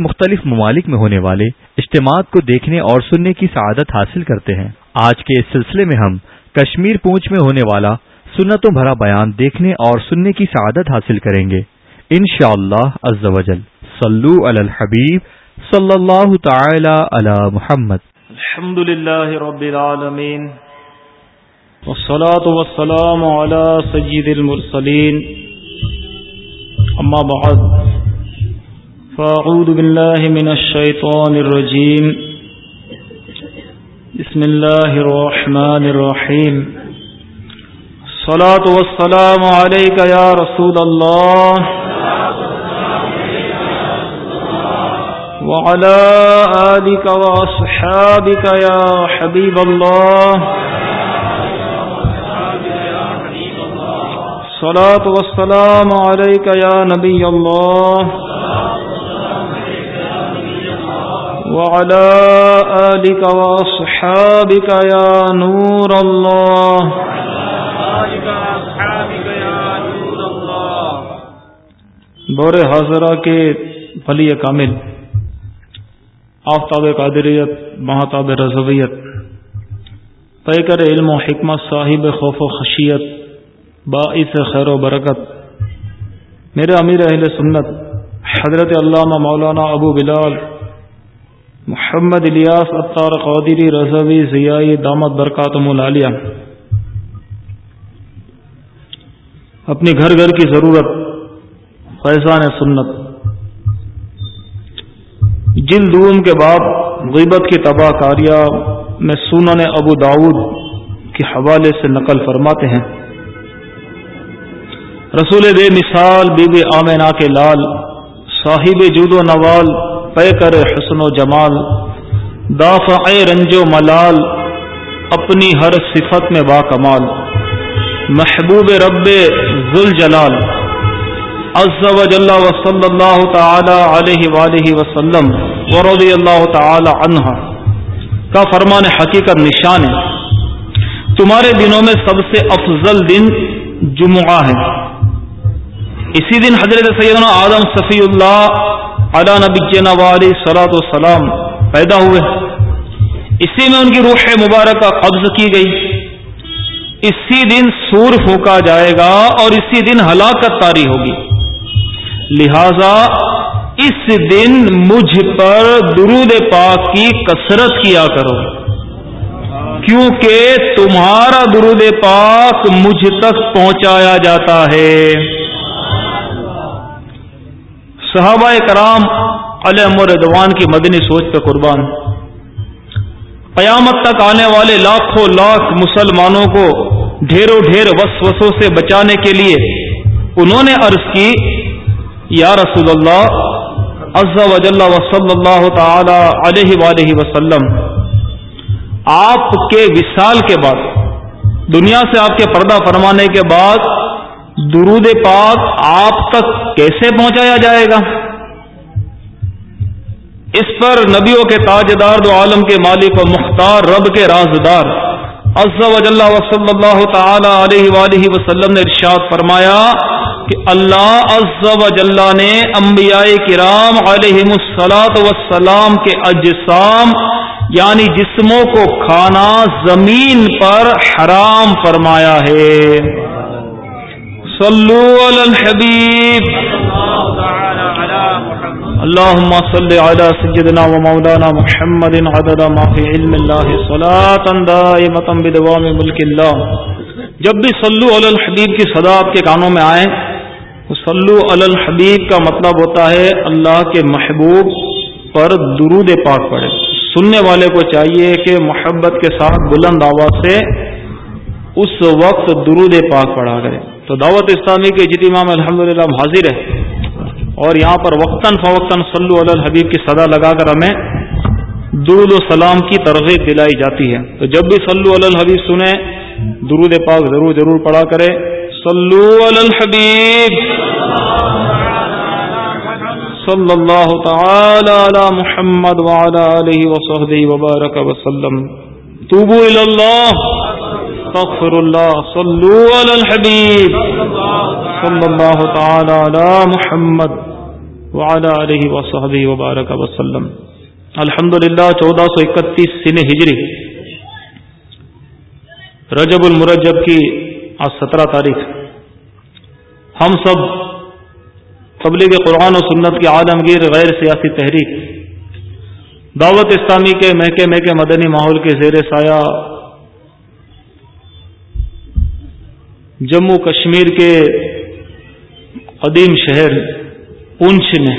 کے مختلف ممالک میں ہونے والے اجتماعات کو دیکھنے اور سننے کی سعادت حاصل کرتے ہیں۔ آج کے اس سلسلے میں ہم کشمیر پونچھ میں ہونے والا سنتوں بھرا بیان دیکھنے اور سننے کی سعادت حاصل کریں گے۔ ان شاء اللہ صلو علی الحبیب صلی اللہ تعالی علی محمد۔ الحمد للہ رب العالمین۔ والصلاة والسلام على سید المرسلین۔ اما بعد۔ فاعوذ باللہ من الشیطان الرجیم بسم اللہ الرحمن الرحیم الصلاة والسلام علیکہ یا رسول اللہ وعلى آلك وأصحابك يا حبيب الله صلاة والسلام عليك يا نبي الله وعلى آلك وأصحابك يا نور الله. دور حاضرہ کے بلی کامل، آفتاب قادریت محتاب رضویت، پیکر علم و حکمت، صاحب خوف و خشیت، باعث خیر و برکت۔ میرے امیر اہل سنت، حضرت علامہ مولانا ابو بلال محمد الیاس اطار قادری، رضوی ضیائی دامت برکات ملالیہ اپنی گھر گھر کی ضرورت، فیضان سنت۔ جن دوم کے بعد غیبت کی تباہ کاریہ میں سنن ابو داود کے حوالے سے نقل فرماتے ہیں۔ رسول بے مثال بی بی آمینہ کے لال، صاحب جود و نوال پے کر حسن و جمال دافع رنج و ملال، اپنی ہر صفت میں با کمال۔ محبوب رب ذل جلال، عز و جل و صلی اللہ تعالی علیہ وآلہ وسلم ورضی اللہ تعالی عنہ۔ کا فرمان حقیقت نشان ہے۔ تمہارے دنوں میں سب سے افضل دن جمعہ ہے۔ اسی دن حضرت سیدنا آدم صفی اللہ علی نبی نوالی صلاۃ والسلام پیدا ہوئے۔ اسی میں ان کی روح مبارکہ قبض کی گئی۔ اسی دن سور پھونکا جائے گا اور اسی دن ہلاکت تاری ہوگی۔ لہذا اس دن مجھ پر درود پاک کی کثرت کیا کرو۔ کیونکہ تمہارا درود پاک مجھ تک پہنچایا جاتا ہے۔ صحابہ کرام علیہ مردوان کی مدنی سوچ پہ قربان۔ قیامت تک آنے والے لاکھوں لاکھ مسلمانوں کو ڈھیروں ڈھیر وسوسوں سے بچانے کے لیے انہوں نے عرض کی، یا رسول اللہ، عز و جل و صلی اللہ تعالی علیہ وآلہ وسلم، آپ کے وصال کے بعد، دنیا سے آپ کے پردہ فرمانے کے بعد درود پاک آپ تک کیسے پہنچایا جائے گا؟ اس پر نبیوں کے تاجدار دو عالم کے مالک و مختار رب کے رازدار عز و صلی اللہ تعالی علیہ وآلہ وسلم نے ارشاد فرمایا کہ اللہ عز و جل نے انبیاء کرام علیہ السلاط وسلام کے اجسام یعنی جسموں کو کھانا زمین پر حرام فرمایا ہے۔ صلو علی الحبیب اللهم صل على سيدنا ومولانا محمد عدد ما في علم الله صلاة دائمة بدوام ملك الله. جب بھی صلو علی الحبیب کی صدا آپ کے کانوں میں آئے صلو علی الحبیب کا مطلب ہوتا ہے اللہ کے محبوب پر درود پاک پڑھے۔ سننے والے کو چاہیے کہ محبت کے ساتھ بلند آواز سے اس وقت درود پاک پڑھا کرے۔ تو دعوت اسلامی کے اجتماع میں الحمد للہ حاضر ہے اور یہاں پر وقتاً فوقتاً صلو علی الحبیب کی صدا لگا کر ہمیں درود و سلام کی ترغیب دلائی جاتی ہے۔ تو جب بھی صلو علی الحبیب سنیں، درود پاک ضرور ضرور پڑھا کرے صلو علی الحبیب۔ صلی اللہ تعالی علی محمد وعلا علیہ وصحبہ وبارک وسلم۔ توبو الى اللہ۔ تغفر اللہ صلو علی الحبیب صلی اللہ تعالی علی محمد وعلى آله وصحبه وبارك وسلم. الحمد للہ چودہ سو اکتیس ہجری. رجب المرجب کی آج سترہ تاریخ. ہم سب تبلیغ قرآن و سنت کی عالمگیر غیر سیاسی تحریک. دعوت اسلامی کے محکمے کے مدنی ماحول کے زیر سایہ جموں کشمیر کے قدیم شہر پونچھ میں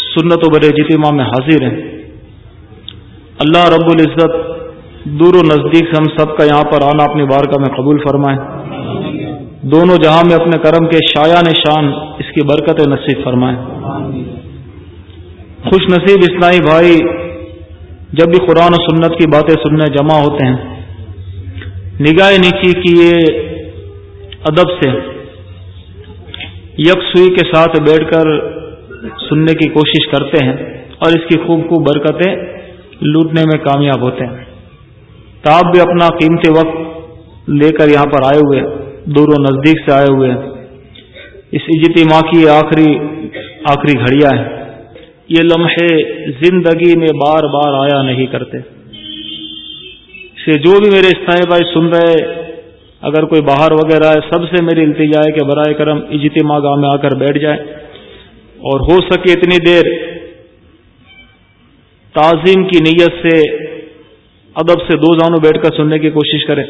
سنت و بر جتما میں حاضر ہیں۔ اللہ رب العزت دور و نزدیک سے ہم سب کا یہاں پر آنا اپنی بارگاہ میں قبول فرمائے۔ دونوں جہاں میں اپنے کرم کے شاع نشان اس کی برکت نصیب فرمائیں خوش نصیب اسلائی بھائی، جب بھی قرآن و سنت کی باتیں سننے جمع ہوتے ہیں، نگاہ نیچی کی یہ ادب سے یکسوئی کے ساتھ بیٹھ کر سننے کی کوشش کرتے ہیں اور اس کی خوب خوب برکتیں لوٹنے میں کامیاب ہوتے ہیں۔ تو آپ بھی اپنا قیمتی وقت لے کر یہاں پر آئے ہوئے، دور و نزدیک سے آئے ہوئے۔ اس اجتماع کی آخری آخری گھڑیاں ہیں۔ یہ لمحے زندگی میں بار بار آیا نہیں کرتے۔ سے جو بھی میرے استعمال بھائی سن رہے اگر کوئی باہر وغیرہ ہے، سب سے میری التجا ہے کہ برائے کرم اجتماع گاہ میں آ کر بیٹھ جائے۔ اور ہو سکے اتنی دیر تعظیم کی نیت سے، ادب سے دو زانوں بیٹھ کر سننے کی کوشش کریں۔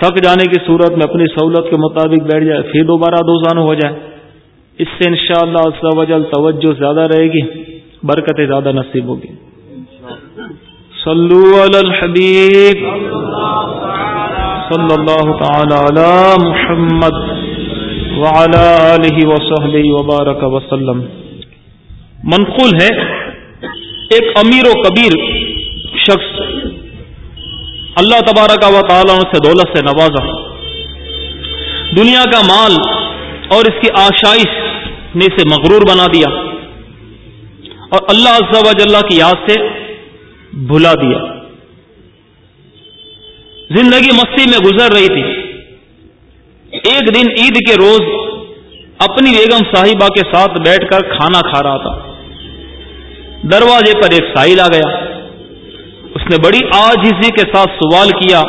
تھک جانے کی صورت میں اپنی سہولت کے مطابق بیٹھ جائے، پھر دوبارہ دو زانوں ہو جائے اس سے انشاءاللہ شاء اللہ توجہ زیادہ رہے گی، برکتیں زیادہ نصیب ہوگی۔ صلو علی الحبیب۔ صلی اللہ تعالی علی محمد وعلی آلہ وصحبہ وبارک وسلم. منقول ہے، ایک امیر و کبیر شخص اللہ تبارک و تعالیٰ سے دولت سے نوازا۔ دنیا کا مال اور اس کی آشائش نے اسے مغرور بنا دیا اور اللہ عز و اللہ کی یاد سے بھلا دیا۔ زندگی مستی میں گزر رہی تھی۔ ایک دن عید کے روز اپنی بیگم صاحبہ کے ساتھ بیٹھ کر کھانا کھا رہا تھا۔ دروازے پر ایک سائل آ گیا۔ اس نے بڑی آج کے ساتھ سوال کیا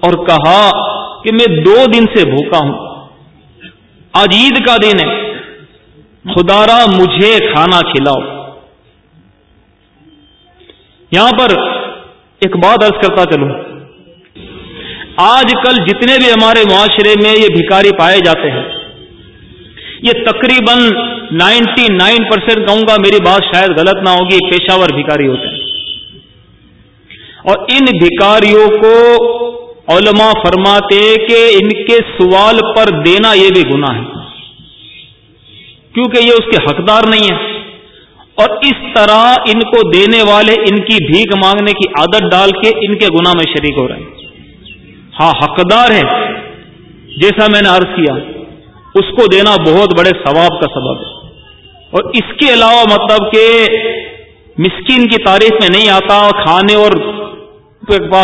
اور کہا کہ میں دو دن سے بھوکا ہوں۔ آج عید کا دن ہے۔ خدارا، مجھے کھانا کھلاؤ۔ یہاں پر ایک بات ارض کرتا چلوں۔ آج کل جتنے بھی ہمارے معاشرے میں یہ بھکاری پائے جاتے ہیں، یہ تقریباً نائنٹی نائن پرسینٹ کہوں گا میری بات شاید غلط نہ ہوگی پیشاور بھکاری ہوتے ہیں۔ اور ان بھکاریوں کو علماء فرماتے کہ ان کے سوال پر دینا یہ بھی گناہ ہے۔ کیونکہ یہ اس کے حقدار نہیں ہے اور اس طرح ان کو دینے والے ان کی بھیک مانگنے کی عادت ڈال کے ان کے گناہ میں شریک ہو رہے ہیں۔ ہاں حقدار ہے جیسا میں نے عرض کیا، اس کو دینا بہت بڑے ثواب کا سبب ہے۔ اور اس کے علاوہ مطلب کہ مسکین کی تعریف میں نہیں آتا، کھانے اور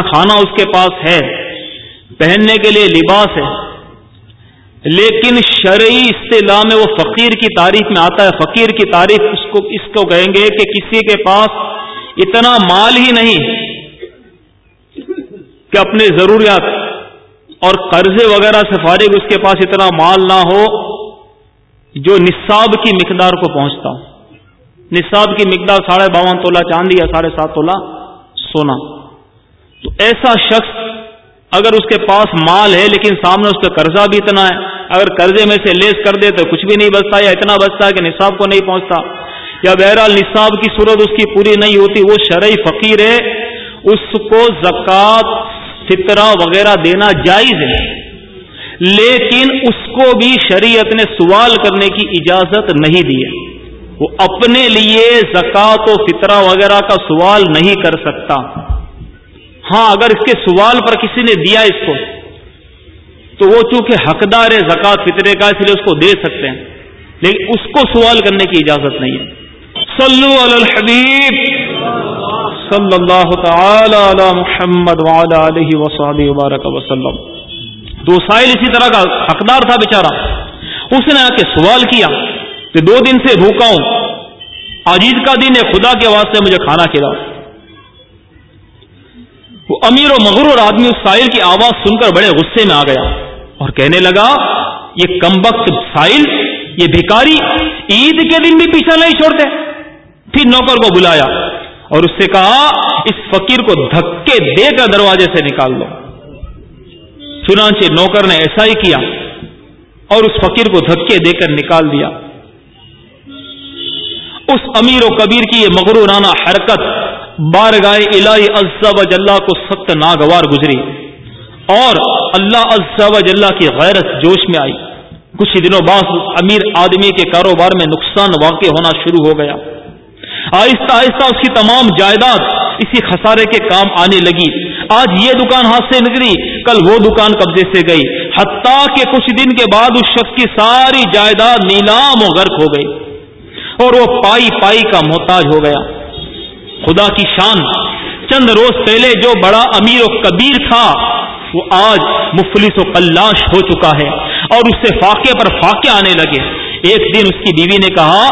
کھانا اس کے پاس ہے، پہننے کے لیے لباس ہے۔ لیکن شرعی اصطلاح میں وہ فقیر کی تعریف میں آتا ہے۔ فقیر کی تعریف اس کو اس کو کہیں گے کہ کسی کے پاس اتنا مال ہی نہیں کہ اپنے ضروریات اور قرضے وغیرہ سے فارغ اس کے پاس اتنا مال نہ ہو جو نصاب کی مقدار کو پہنچتا ہو۔ نصاب کی مقدار ساڑھے باون تولہ چاندی یا ساڑھے سات تولہ سونا۔ تو ایسا شخص اگر اس کے پاس مال ہے لیکن سامنے اس کا قرضہ بھی اتنا ہے، اگر قرضے میں سے لیس کر دے تو کچھ بھی نہیں بچتا یا اتنا بچتا ہے کہ نصاب کو نہیں پہنچتا۔ یا بہرحال نصاب کی صورت اس کی پوری نہیں ہوتی، وہ شرعی فقیر ہے، اس کو زکوٰۃ فطرہ وغیرہ دینا جائز ہے۔ لیکن اس کو بھی شریعت نے سوال کرنے کی اجازت نہیں دی ہے۔ وہ اپنے لیے زکوٰۃ و فطرہ وغیرہ کا سوال نہیں کر سکتا۔ ہاں اگر اس کے سوال پر کسی نے دیا اس کو، تو وہ چونکہ حقدار ہے زکات فطرے کا اس لیے اس کو دے سکتے ہیں۔ لیکن اس کو سوال کرنے کی اجازت نہیں ہے۔ صلو علی الحبیب۔ صلی اللہ تعالی علی محمد وعلی علیہ وصحبہ وبارک وسلم۔ دو سائل اسی طرح کا حقدار تھا بیچارہ۔ اس نے آ کے سوال کیا کہ دو دن سے بھوکا ہوں۔ آجیز کا دن ہے، خدا کے واسطے مجھے کھانا کھلاؤ۔ وہ امیر و مغرور آدمی اس سائل کی آواز سن کر بڑے غصے میں آ گیا اور کہنے لگا، یہ کمبخت سائل، یہ بھکاری عید کے دن بھی پیچھا نہیں چھوڑتے۔ پھر نوکر کو بلایا۔ اور اس سے کہا، اس فقیر کو دھکے دے کر دروازے سے نکال دو۔ چنانچہ نوکر نے ایسا ہی کیا اور اس فقیر کو دھکے دے کر نکال دیا۔ اس امیر و کبیر کی یہ مغرورانہ حرکت بار گائے الہی و جلہ کو سخت ناگوار گزری اور اللہ و جلہ کی غیرت جوش میں آئی۔ کچھ ہی دنوں بعد امیر آدمی کے کاروبار میں نقصان واقع ہونا شروع ہو گیا۔ آہستہ آہستہ اس کی تمام جائیداد اسی خسارے کے کام آنے لگی۔ آج یہ دکان ہاتھ سے نکلی، کل وہ دکان قبضے سے گئی۔ حتیٰ کہ کچھ دن کے بعد اس شخص کی ساری جائیداد نیلام و غرق ہو گئی اور وہ پائی پائی کا محتاج ہو گیا۔ خدا کی شان، چند روز پہلے جو بڑا امیر و کبیر تھا، وہ آج مفلس و کلاش ہو چکا ہے اور اس سے فاقے پر فاقے آنے لگے۔ ایک دن اس کی بیوی نے کہا،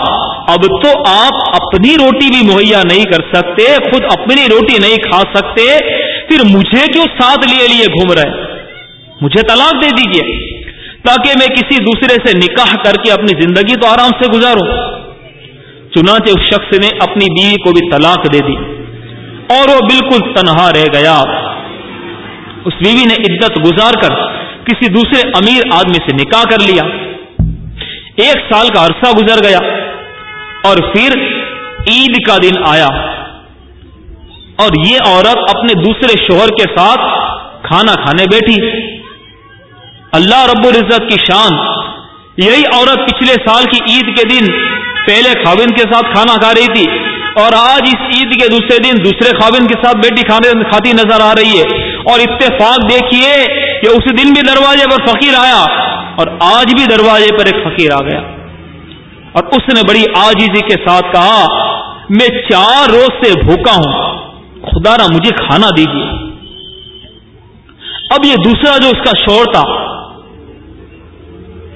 اب تو آپ اپنی روٹی بھی مہیا نہیں کر سکتے، خود اپنی روٹی نہیں کھا سکتے، پھر مجھے کیوں ساتھ لیے لیے گھوم رہے؟ مجھے طلاق دے دیجیے تاکہ میں کسی دوسرے سے نکاح کر کے اپنی زندگی تو آرام سے گزاروں۔ چنانچہ اس شخص نے اپنی بیوی کو بھی طلاق دے دی، اور وہ بالکل تنہا رہ گیا۔ اس بیوی نے عدت گزار کر کسی دوسرے امیر آدمی سے نکاح کر لیا۔ ایک سال کا عرصہ گزر گیا اور پھر عید کا دن آیا اور یہ عورت اپنے دوسرے شوہر کے ساتھ کھانا کھانے بیٹھی۔ اللہ رب العزت کی شان، یہی عورت پچھلے سال کی عید کے دن پہلے خاوند کے ساتھ کھانا کھا رہی تھی اور آج اس عید کے دوسرے دن دوسرے خاوند کے ساتھ بیٹی کھانے کھاتی نظر آ رہی ہے۔ اور اتفاق دیکھیے کہ اس دن بھی دروازے پر فقیر آیا اور آج بھی دروازے پر ایک فقیر آ گیا۔ اور اس نے بڑی آجیزی کے ساتھ کہا، میں چار روز سے بھوکا ہوں، خدا را مجھے کھانا دیجیے۔ اب یہ دوسرا جو اس کا شور تھا،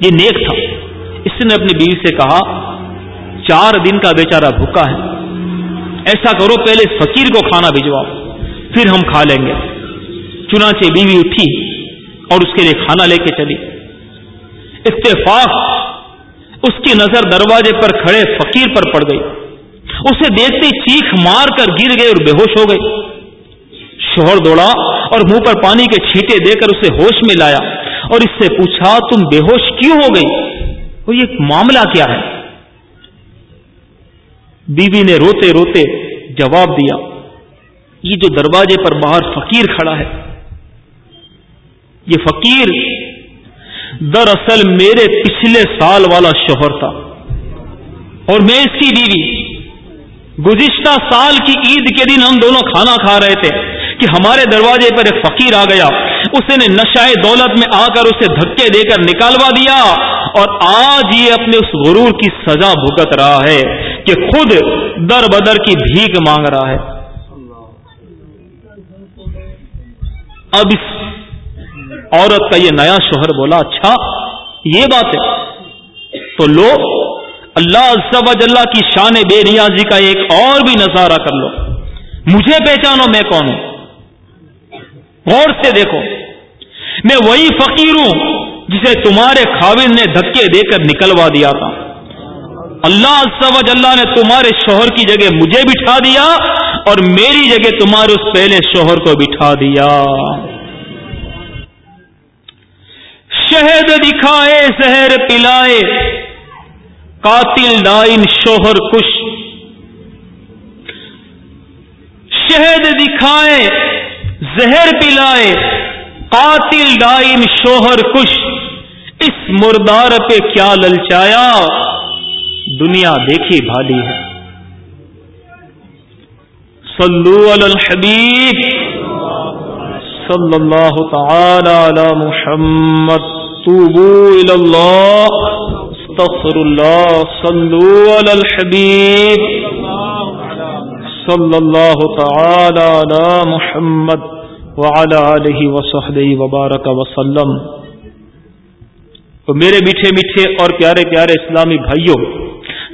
یہ نیک تھا۔ اس نے اپنی بیوی سے کہا، چار دن کا بیچارہ بھوکا ہے، ایسا کرو پہلے فقیر کو کھانا بھجواؤ، پھر ہم کھا لیں گے۔ چنانچہ بیوی اٹھی اور اس کے لیے کھانا لے کے چلی۔ اتفاق اس کی نظر دروازے پر کھڑے فقیر پر پڑ گئی۔ اسے دیکھتے چیخ مار کر گر گئے اور بے ہوش ہو گئی۔ شوہر دوڑا اور منہ پر پانی کے چھیٹے دے کر اسے ہوش میں لایا اور اس سے پوچھا، تم بے ہوش کیوں ہو گئی؟ وہ یہ معاملہ کیا ہے؟ بیوی نے روتے روتے جواب دیا، یہ جو دروازے پر باہر فقیر کھڑا ہے، یہ فقیر دراصل میرے پچھلے سال والا شوہر تھا۔ اور میں اس کی بیوی۔ گزشتہ سال کی عید کے دن ہم دونوں کھانا کھا رہے تھے کہ ہمارے دروازے پر ایک فقیر آ گیا۔ اس نے نشائے دولت میں آ کر اسے دھکے دے کر نکالوا دیا۔ اور آج یہ اپنے اس غرور کی سزا بھگت رہا ہے کہ خود در بدر کی بھیک مانگ رہا ہے۔ اب اس عورت کا یہ نیا شوہر بولا اچھا یہ بات ہے۔ تو لو اللہ اللہ کی شان بے ریاضی کا ایک اور بھی نظارہ کر لو۔ مجھے پہچانو، میں کون ہوں؟ غور سے دیکھو۔ میں وہی فقیر ہوں جسے تمہارے خاوند نے دھکے دے کر نکلوا دیا تھا۔ اللہ اللہ نے تمہارے شوہر کی جگہ مجھے بٹھا دیا اور میری جگہ تمہارے اس پہلے شوہر کو بٹھا دیا۔ شہد دکھائے، زہر پلائے۔ قاتل ڈائن شوہر کش۔ شہد دکھائے، زہر پلائے۔ قاتل ڈائن شوہر کش۔ اس مردار پہ کیا للچایا؟ دنیا دیکھی بھالی ہے۔ صلو علی الحبیب۔ صلی اللہ تعالی علی محمد۔ توبو الى اللہ استغفر اللہ صلو علی الحبیب صلی اللہ تعالی علی محمد وعلى آله وصحبه وبارك وسلم. تو میرے میٹھے میٹھے اور پیارے پیارے اسلامی بھائیوں،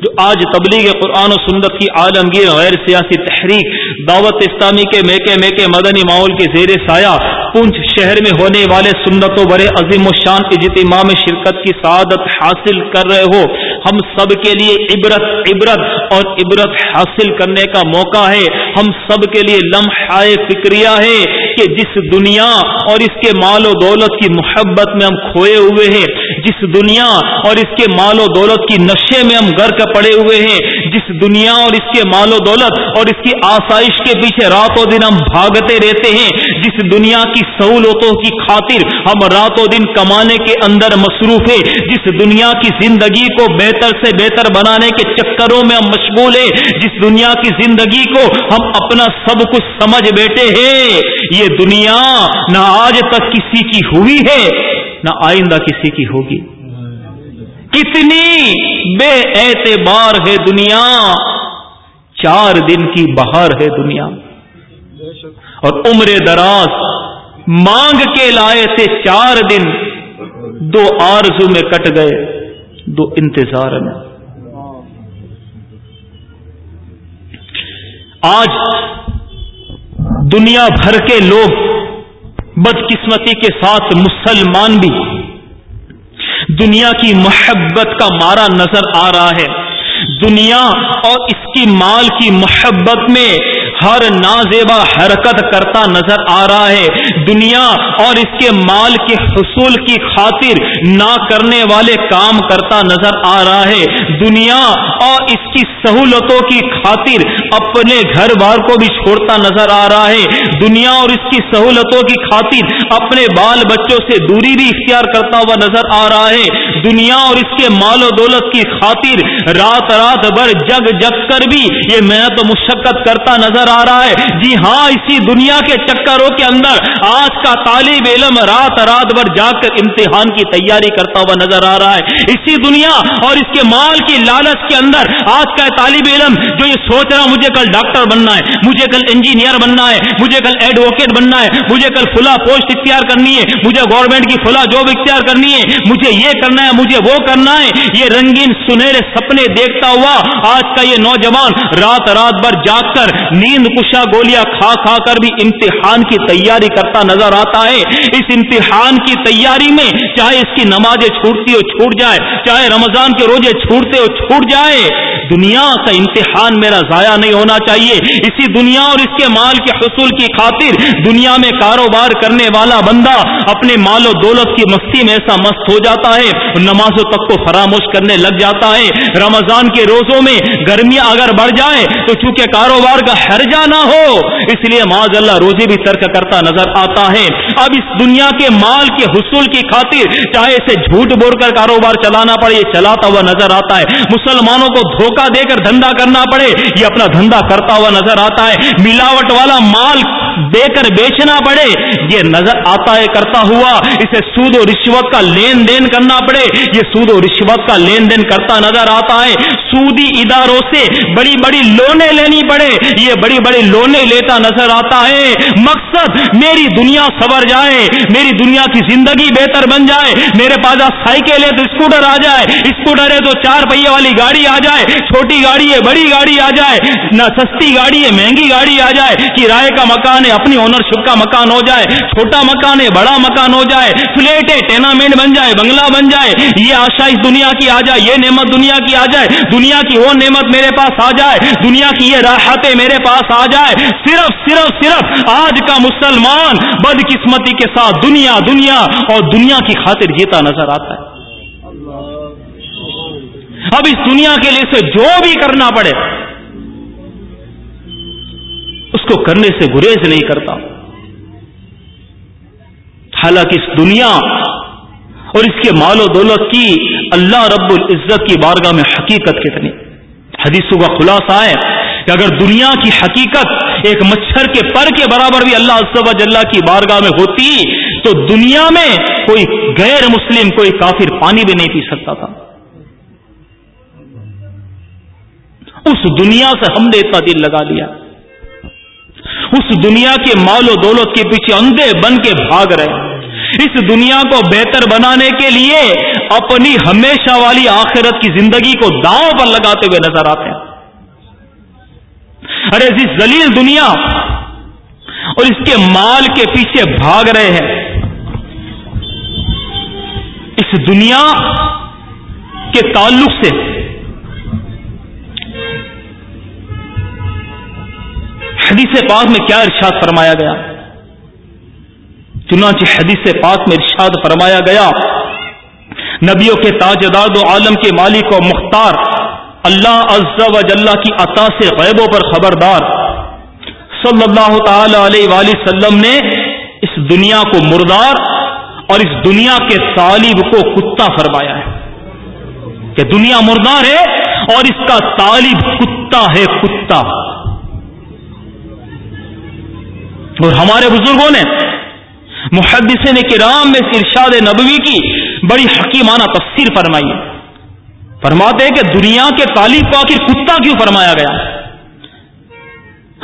جو آج تبلیغ قرآن و سنت کی عالمگیر غیر سیاسی تحریک، دعوت اسلامی کے میکے میکے مدنی ماحول کے زیر سایہ پنچ شہر میں ہونے والے سنت و برے عظیم و شان اجتماع میں شرکت کی سعادت حاصل کر رہے ہو۔ ہم سب کے لیے عبرت عبرت اور عبرت حاصل کرنے کا موقع ہے۔ ہم سب کے لیے لمحہ فکریہ ہے کہ جس دنیا اور اس کے مال و دولت کی محبت میں ہم کھوئے ہوئے ہیں۔ جس دنیا اور اس کے مال و دولت کی نشے میں ہم گھر پڑے ہوئے ہیں۔ جس دنیا اور اس کے مال و دولت اور اس کی آسائش کے پیچھے رات و دن ہم بھاگتے رہتے ہیں، جس دنیا کی سہولتوں کی خاطر ہم رات و دن کمانے کے اندر مصروف ہے جس دنیا کی زندگی کو بہتر سے بہتر بنانے کے چکروں میں ہم مشغول ہیں، جس دنیا کی زندگی کو ہم اپنا سب کچھ سمجھ بیٹھے ہیں۔ یہ دنیا نہ آج تک کسی کی ہوئی ہے، نہ آئندہ کسی کی ہوگی۔ کتنی بے اعتبار ہے دنیا؟ چار دن کی بہار ہے دنیا۔ اور عمر دراز مانگ کے لائے تھے چار دن۔ دو آرزو میں کٹ گئے، دو انتظار میں۔ آج دنیا بھر کے لوگ بدقسمتی کے ساتھ مسلمان بھی دنیا کی محبت کا مارا نظر آ رہا ہے۔ دنیا اور اس کی مال کی محبت میں ہر نازیبا حرکت کرتا نظر آ رہا ہے۔ دنیا اور اس کے مال کے حصول کی خاطر نہ کرنے والے کام کرتا نظر آ رہا ہے۔ دنیا اور اس کی سہولتوں کی خاطر اپنے گھر بار کو بھی چھوڑتا نظر آ رہا ہے۔ دنیا اور اس کی سہولتوں کی خاطر اپنے بال بچوں سے دوری بھی اختیار کرتا ہوا نظر آ رہا ہے۔ دنیا اور اس کے مال و دولت کی خاطر رات رات بھر جگ جگ کر بھی یہ محنت و مشقت کرتا نظر آ رہا ہے۔ جی ہاں اسی دنیا کے چکروں کے اندر آج کا طالب علم رات رات بھر جا کر امتحان کی تیاری کرتا ہوا نظر آ رہا ہے۔ اسی دنیا اور اس کے مال کی لالچ کے اندر آج کا طالب علم جو یہ سوچ رہا، مجھے کل ڈاکٹر بننا ہے، مجھے کل انجینئر بننا ہے، مجھے کل ایڈوکیٹ بننا ہے، مجھے کل فلا پوسٹ اختیار کرنی ہے، مجھے گورنمنٹ کی فلا جاب اختیار کرنی ہے، مجھے یہ کرنا ہے مجھے وہ کرنا ہے۔ یہ رنگین سنہرے سپنے دیکھتا ہوا آج کا یہ نوجوان رات رات بھر جاگ کر نیند کشا گولیاں کھا کھا کر بھی امتحان کی تیاری کرتا نظر آتا ہے۔ اس امتحان کی تیاری میں چاہے اس کی نمازیں چھوٹتی ہو چھوٹ جائے، چاہے رمضان کے روزے چھوٹتے ہو چھوٹ جائے دنیا کا امتحان میرا ضائع نہیں ہونا چاہیے۔ اسی دنیا اور اس کے مال کے حصول کی خاطر دنیا میں کاروبار کرنے والا بندہ اپنے مال و دولت کی مستی میں ایسا مست ہو جاتا ہے، نمازوں تک کو فراموش کرنے لگ جاتا ہے۔ رمضان کے روزوں میں گرمیاں اگر بڑھ جائے تو چونکہ کاروبار کا ہرجا نہ ہو، اس لیے معذ اللہ روزے بھی ترک کرتا نظر آتا ہے۔ اب اس دنیا کے مال کے حصول کی خاطر چاہے اسے جھوٹ بول کر کاروبار چلانا پڑے یہ چلاتا ہوا نظر آتا ہے۔ مسلمانوں کو دھوکہ دھوکہ دے کر دھندا کرنا پڑے، یہ اپنا دھندا کرتا ہوا نظر آتا ہے۔ ملاوٹ والا مال دے کر بیچنا پڑے، یہ نظر آتا ہے، کرتا ہوا، اسے سود و رشوت کا لین دین کرنا پڑے۔ یہ سود و رشوت کا لین دین کرتا نظر آتا ہے۔ سودی اداروں سے بڑی بڑی لونیں لینی پڑے۔ یہ بڑی بڑی لونیں لیتا نظر آتا ہے۔ مقصد، میری دنیا سور جائے، میری دنیا کی زندگی بہتر بن جائے۔ میرے پاس سائیکل ہے تو اسکوٹر آ جائے۔ اسکوٹر ہے تو چار پہیے والی گاڑی آ جائے۔ چھوٹی گاڑی ہے، بڑی گاڑی آ جائے۔ نہ سستی گاڑی ہے، مہنگی گاڑی آ جائے۔ کرائے کا مکان ہے اپنی اونرشپ کا مکان ہو جائے، چھوٹا مکان ہے، بڑا مکان ہو جائے، فلیٹ ہے ٹینامنٹ بن جائے، بنگلہ بن جائے، یہ آشا اس دنیا کی آ جائے، یہ نعمت دنیا کی آ جائے، دنیا کی وہ نعمت میرے پاس آ جائے، دنیا کی یہ راحتیں میرے پاس آ جائے، صرف صرف صرف آج کا مسلمان بدقسمتی کے ساتھ دنیا دنیا اور دنیا کی خاطر جیتا نظر آتا ہے۔ اب اس دنیا کے لیے سے جو بھی کرنا پڑے اس کو کرنے سے گریز نہیں کرتا۔ حالانکہ اس دنیا اور اس کے مال و دولت کی اللہ رب العزت کی بارگاہ میں حقیقت کتنی۔ حدیثوں کا خلاصہ ہے کہ اگر دنیا کی حقیقت ایک مچھر کے پر کے برابر بھی اللہ عزب اللہ کی بارگاہ میں ہوتی، تو دنیا میں کوئی غیر مسلم، کوئی کافر پانی بھی نہیں پی سکتا تھا۔ اس دنیا سے ہم نے اتنا دل لگا لیا۔ اس دنیا کے مال و دولت کے پیچھے اندھے بن کے بھاگ رہے اس دنیا کو بہتر بنانے کے لیے اپنی ہمیشہ والی آخرت کی زندگی کو داؤں پر لگاتے ہوئے نظر آتے ہیں۔ ارے جس زلیل دنیا اور اس کے مال کے پیچھے بھاگ رہے ہیں۔ اس دنیا کے تعلق سے حدیث پاک میں کیا ارشاد فرمایا گیا؟ چنانچہ حدیث پاک میں ارشاد فرمایا گیا، نبیوں کے تاجداد و عالم کے مالک و مختار، اللہ عز و جلہ کی عطا سے غیبوں پر خبردار۔ صلی اللہ تعالی علیہ وآلہ وسلم نے اس دنیا کو مردار اور اس دنیا کے طالب کو کتا فرمایا ہے۔ کہ دنیا مردار ہے اور اس کا طالب کتا ہے کتا۔ اور ہمارے بزرگوں نے محدث نے کرام میں ارشاد نبوی کی بڑی حکیمانہ تفسیر فرمائی۔ فرماتے ہیں کہ دنیا کے طالب کو آخر کتا کیوں فرمایا گیا؟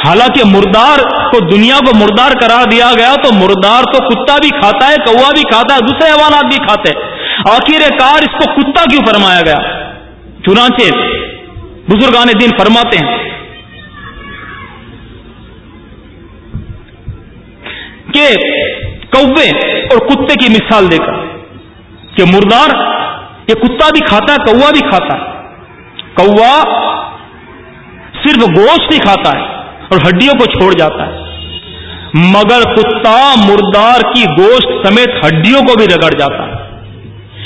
حالانکہ مردار کو دنیا کو مردار کرا دیا گیا تو مردار تو کتا بھی کھاتا ہے، کوا بھی کھاتا ہے، دوسرے حیوانات بھی کھاتے آخر کار اس کو کتا کیوں فرمایا گیا؟ چنانچہ بزرگان دین فرماتے ہیں کہ کوے اور کتے کی مثال دے کر کہ مردار یہ کتا بھی کھاتا ہے، کوا بھی کھاتا ہے۔ کوا صرف گوشت نہیں کھاتا ہے اور ہڈیوں کو چھوڑ جاتا ہے۔ مگر کتا مردار کی گوشت سمیت ہڈیوں کو بھی رگڑ جاتا ہے۔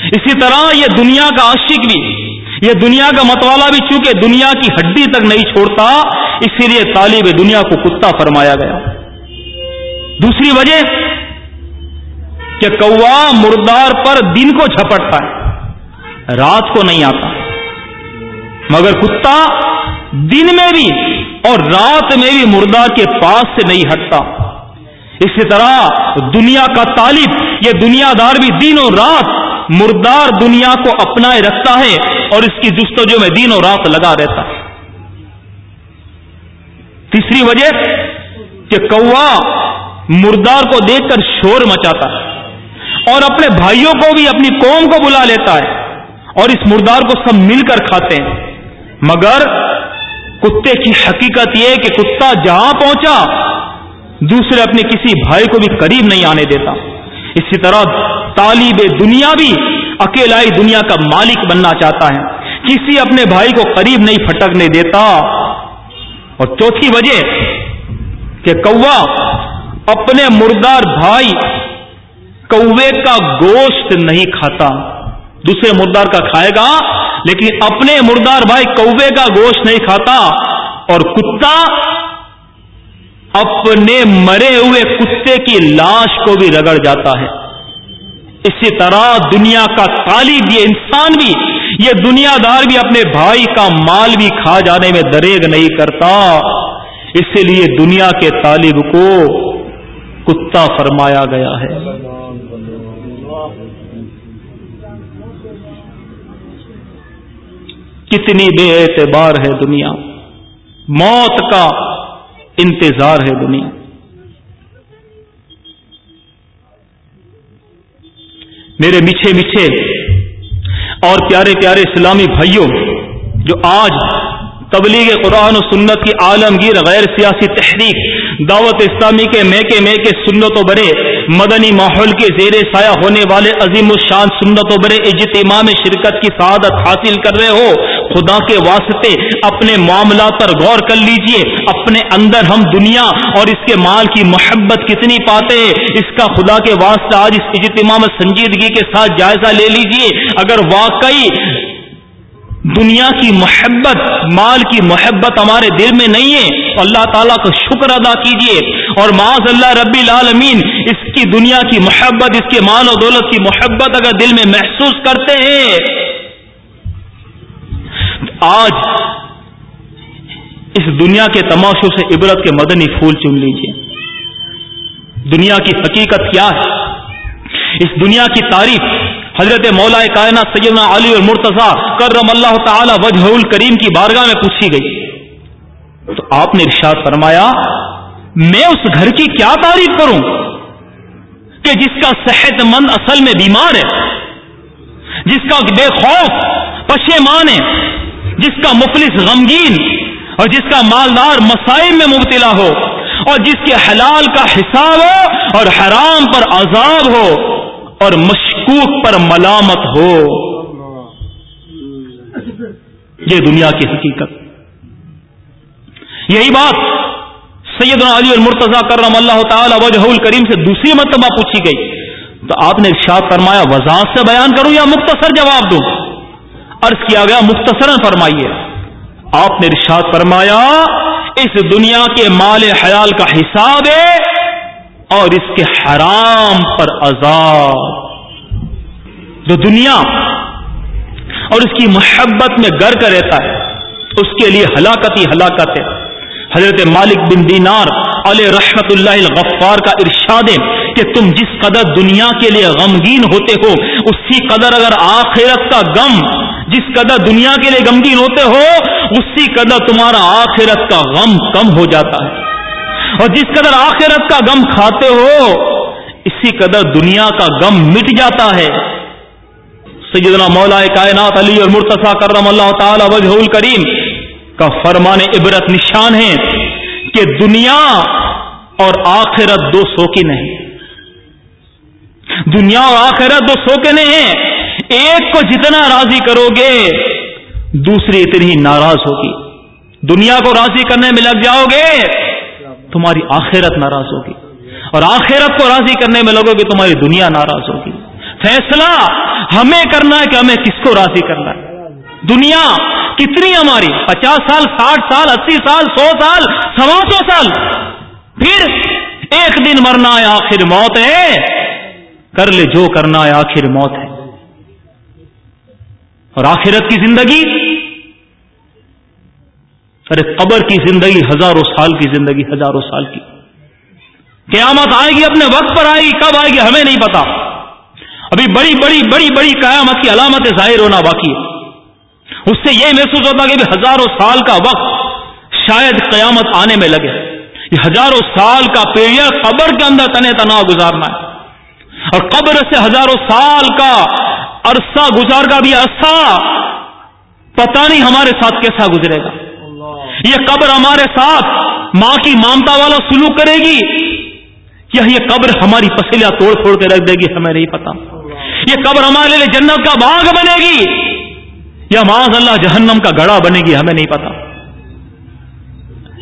اسی طرح یہ دنیا کا عاشق بھی، یہ دنیا کا متوالا بھی چونکہ دنیا کی ہڈی تک نہیں چھوڑتا، اسی لیے طالب دنیا کو کتا فرمایا گیا۔ دوسری وجہ کہ کوا مردار پر دن کو جھپٹتا ہے، رات کو نہیں آتا۔ مگر کتا دن میں بھی اور رات میں بھی مردار کے پاس سے نہیں ہٹتا۔ اسی طرح دنیا کا طالب، یہ دنیا دار بھی دن اور رات مردار دنیا کو اپنا رکھتا ہے اور اس کی جستجو میں دن اور رات لگا رہتا ہے تیسری وجہ کہ کوا مردار کو دیکھ کر شور مچاتا ہے اور اپنے بھائیوں کو بھی، اپنی قوم کو بلا لیتا ہے اور اس مردار کو سب مل کر کھاتے ہیں۔ مگر کتے کی حقیقت یہ کہ کتا جہاں پہنچا، دوسرے اپنے کسی بھائی کو بھی قریب نہیں آنے دیتا۔ اسی طرح طالب دنیا بھی اکیلائی دنیا کا مالک بننا چاہتا ہے۔ کسی اپنے بھائی کو قریب نہیں، پھٹکنے دیتا۔ اور چوتھی وجہ کہ کوا اپنے مردار بھائی کوے کا گوشت نہیں کھاتا۔ دوسرے مردار کا کھائے گا، لیکن اپنے مردار بھائی کوے کا گوشت نہیں کھاتا۔ اور کتا اپنے مرے ہوئے کتے کی لاش کو بھی رگڑ جاتا ہے۔ اسی طرح دنیا کا طالب یہ انسان بھی، یہ دنیا دار بھی اپنے بھائی کا مال بھی کھا جانے میں دریگ نہیں کرتا۔ اسی لیے دنیا کے طالب کو کتا فرمایا گیا ہے۔ کتنی بے اعتبار ہے دنیا۔ موت کا انتظار ہے دنیا۔ میرے میچھے میچھے اور پیارے پیارے اسلامی بھائیوں، جو آج تبلیغ قرآن و سنت کی عالمگیر غیر سیاسی تحریک دعوت اسلامی کے میکے میں کے سنت و برے مدنی ماحول کے زیر سایہ ہونے والے عظیم الشان سنت و برے اجتماع میں شرکت کی سعادت حاصل کر رہے ہو۔ خدا کے واسطے اپنے معاملات پر غور کر لیجیے۔ اپنے اندر ہم دنیا اور اس کے مال کی محبت کتنی پاتے ہیں۔ اس کا خدا کے واسطے آج اس اجتماع میں سنجیدگی کے ساتھ جائزہ لے لیجیے۔ اگر واقعی دنیا کی محبت، مال کی محبت ہمارے دل میں نہیں ہے اللہ تعالیٰ کا شکر ادا کیجیے اور معاذ اللہ ربی العالمین، اس کی دنیا کی محبت، اس کے مال و دولت کی محبت اگر دل میں محسوس کرتے ہیں، آج اس دنیا کے تماشوں سے عبرت کے مدنی پھول چن لیجیے دنیا کی حقیقت کیا ہے؟ اس دنیا کی تعریف حضرت مولا کائنات سیدنا علی اور مرتضی کرم اللہ تعالی وجہ الکریم کی بارگاہ میں پوچھی گئی۔ تو آپ نے ارشاد فرمایا، میں اس گھر کی کیا تعریف کروں؟ کہ جس کا صحت مند اصل میں بیمار ہے، جس کا بے خوف پشیمان ہے، جس کا مفلس غمگین اور جس کا مالدار مسائل میں مبتلا ہو، اور جس کے حلال کا حساب ہو اور حرام پر عذاب ہو اور مشکوک پر ملامت ہو۔ یہ دنیا کی حقیقت۔ یہی بات سیدنا علی المرتضی کرم اللہ تعالی وجہ الکریم سے دوسری مرتبہ پوچھی گئی۔ تو آپ نے ارشاد فرمایا، وضاحت سے بیان کروں یا مختصر جواب دوں؟ عرض کیا گیا مختصر فرمائیے۔ آپ نے ارشاد فرمایا، اس دنیا کے مال حلال کا حساب ہے اور اس کے حرام پر عذاب۔ جو دنیا اور اس کی محبت میں گر کر رہتا ہے، اس کے لیے ہلاکت ہی ہلاکت ہے۔ حضرت مالک بن دینار علیہ رحمت اللہ الغفار کا ارشاد ہے کہ تم جس قدر دنیا کے لیے غمگین ہوتے ہو، اسی قدر اگر آخرت کا غم، جس قدر دنیا کے لیے غمگین ہوتے ہو، اسی قدر تمہارا آخرت کا غم کم ہو جاتا ہے۔ اور جس قدر آخرت کا غم کھاتے ہو، اسی قدر دنیا کا غم مٹ جاتا ہے۔ سیدنا مولا کائنات علی اور مرتسا کرم اللہ تعالی وجہ الکریم کا فرمان عبرت نشان ہے کہ دنیا اور آخرت دو سو کی نہیں دنیا اور آخرت دو سو کے نہیں ہیں ایک کو جتنا راضی کرو گے، دوسری اتنی ناراض ہوگی۔ دنیا کو راضی کرنے میں لگ جاؤ گے، تمہاری آخرت ناراض ہوگی۔ اور آخرت کو راضی کرنے میں لگو گے، تمہاری دنیا ناراض ہوگی۔ فیصلہ ہمیں کرنا ہے کہ ہمیں کس کو راضی کرنا ہے؟ دنیا کتنی ہماری؟ پچاس سال، ساٹھ سال، اسی سال، سو سال سوا سو سال۔ پھر ایک دن مرنا ہے، آخر موت ہے۔ کر لے جو کرنا ہے، آخر موت ہے۔ اور آخرت کی زندگی؟ ارے، قبر کی زندگی، ہزاروں سال کی زندگی، ہزاروں سال کی۔ قیامت آئے گی اپنے وقت پر، آئے گی، کب آئے گی، ہمیں نہیں پتا۔ ابھی بڑی بڑی بڑی بڑی قیامت کی علامتیں ظاہر ہونا باقی ہے۔ اس سے یہ محسوس ہوتا کہ ہزاروں سال کا وقت شاید قیامت آنے میں لگے۔ یہ ہزاروں سال کا پیریڈ قبر کے اندر تنے تنا گزارنا ہے۔ اور قبر سے ہزاروں سال کا عرصہ گزار کا بھی عرصہ پتہ نہیں ہمارے ساتھ کیسا گزرے گا۔ یہ قبر ہمارے ساتھ ماں کی مامتا والا سلوک کرے گی۔ یا یہ قبر ہماری پسلیاں توڑ پھوڑ کے رکھ دے گی، ہمیں نہیں پتا یہ قبر ہمارے لیے جنت کا باغ بنے گی۔ یا معاذ اللہ جہنم کا گڑا بنے گی ہمیں نہیں پتا۔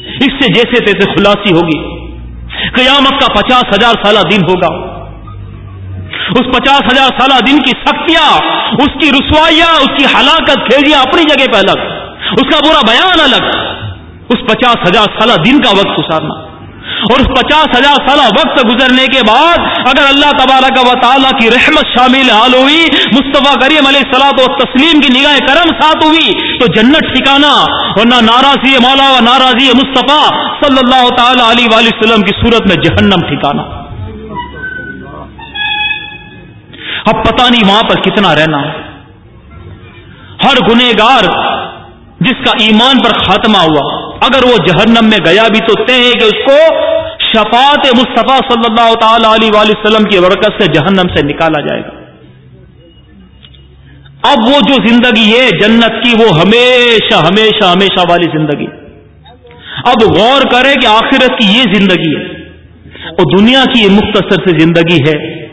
اس سے جیسے تیسے خلاصی ہوگی۔ قیامت کا پچاس ہزار سالہ دن ہوگا۔ اس پچاس ہزار سالہ دن کی سختیاں، اس کی رسوائیاں، اس کی ہلاکت کھیلیاں اپنی جگہ پہ الگ۔ اس کا برا بیان الگ۔ اس پچاس ہزار سالہ دن کا وقت گزارنا۔ اور اس پچاس ہزار سالہ وقت گزرنے کے بعد اگر اللہ تبارک و تعالیٰ کی رحمت شامل حال ہوئی، مصطفیٰ کریم علیہ سلاط و تسلیم کی نگاہ کرم ساتھ ہوئی، تو جنت ٹھکانا اور نہ ناراضی مولا و ناراضی مصطفیٰ صلی اللہ تعالی علیہ وآلہ وسلم کی صورت میں جہنم ٹھکانا اب پتہ نہیں وہاں پر کتنا رہنا ہر گنہ گار جس کا ایمان پر خاتمہ ہوا اگر وہ جہنم میں گیا بھی تو طے ہے کہ اس کو شفاعت مصطفیٰ صلی اللہ تعالی علیہ وآلہ وسلم کی برکت سے جہنم سے نکالا جائے گا۔ اب وہ جو زندگی ہے جنت کی وہ ہمیشہ ہمیشہ ہمیشہ والی زندگی۔ اب غور کرے کہ آخرت کی یہ زندگی ہے اور دنیا کی یہ مختصر سے زندگی ہے۔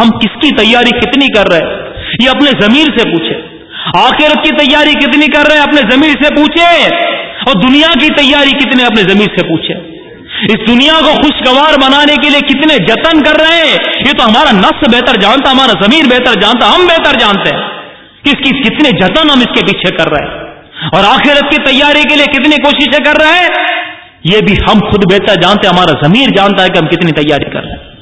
ہم کس کی تیاری کتنی کر رہے ہیں؟ یہ اپنے ضمیر سے پوچھے آخرت کی تیاری کتنی کر رہے ہیں؟ اپنے ضمیر سے پوچھے اور دنیا کی تیاری کتنے اپنے زمین سے پوچھے؟ اس دنیا کو خوشگوار بنانے کے لیے کتنے جتن کر رہے ہیں؟ یہ تو ہمارا نس بہتر جانتا، ہمارا زمین بہتر جانتا، ہم بہتر جانتے ہیں۔ کہ اس کی کتنے جتن ہم اس کے پیچھے کر رہے ہیں؟ اور آخرت کی تیاری کے لیے کتنی کوششیں کر رہے ہیں؟ یہ بھی ہم خود بہتر جانتے ہیں، ہمارا ضمیر جانتا ہے کہ ہم کتنی تیاری کر رہے ہیں۔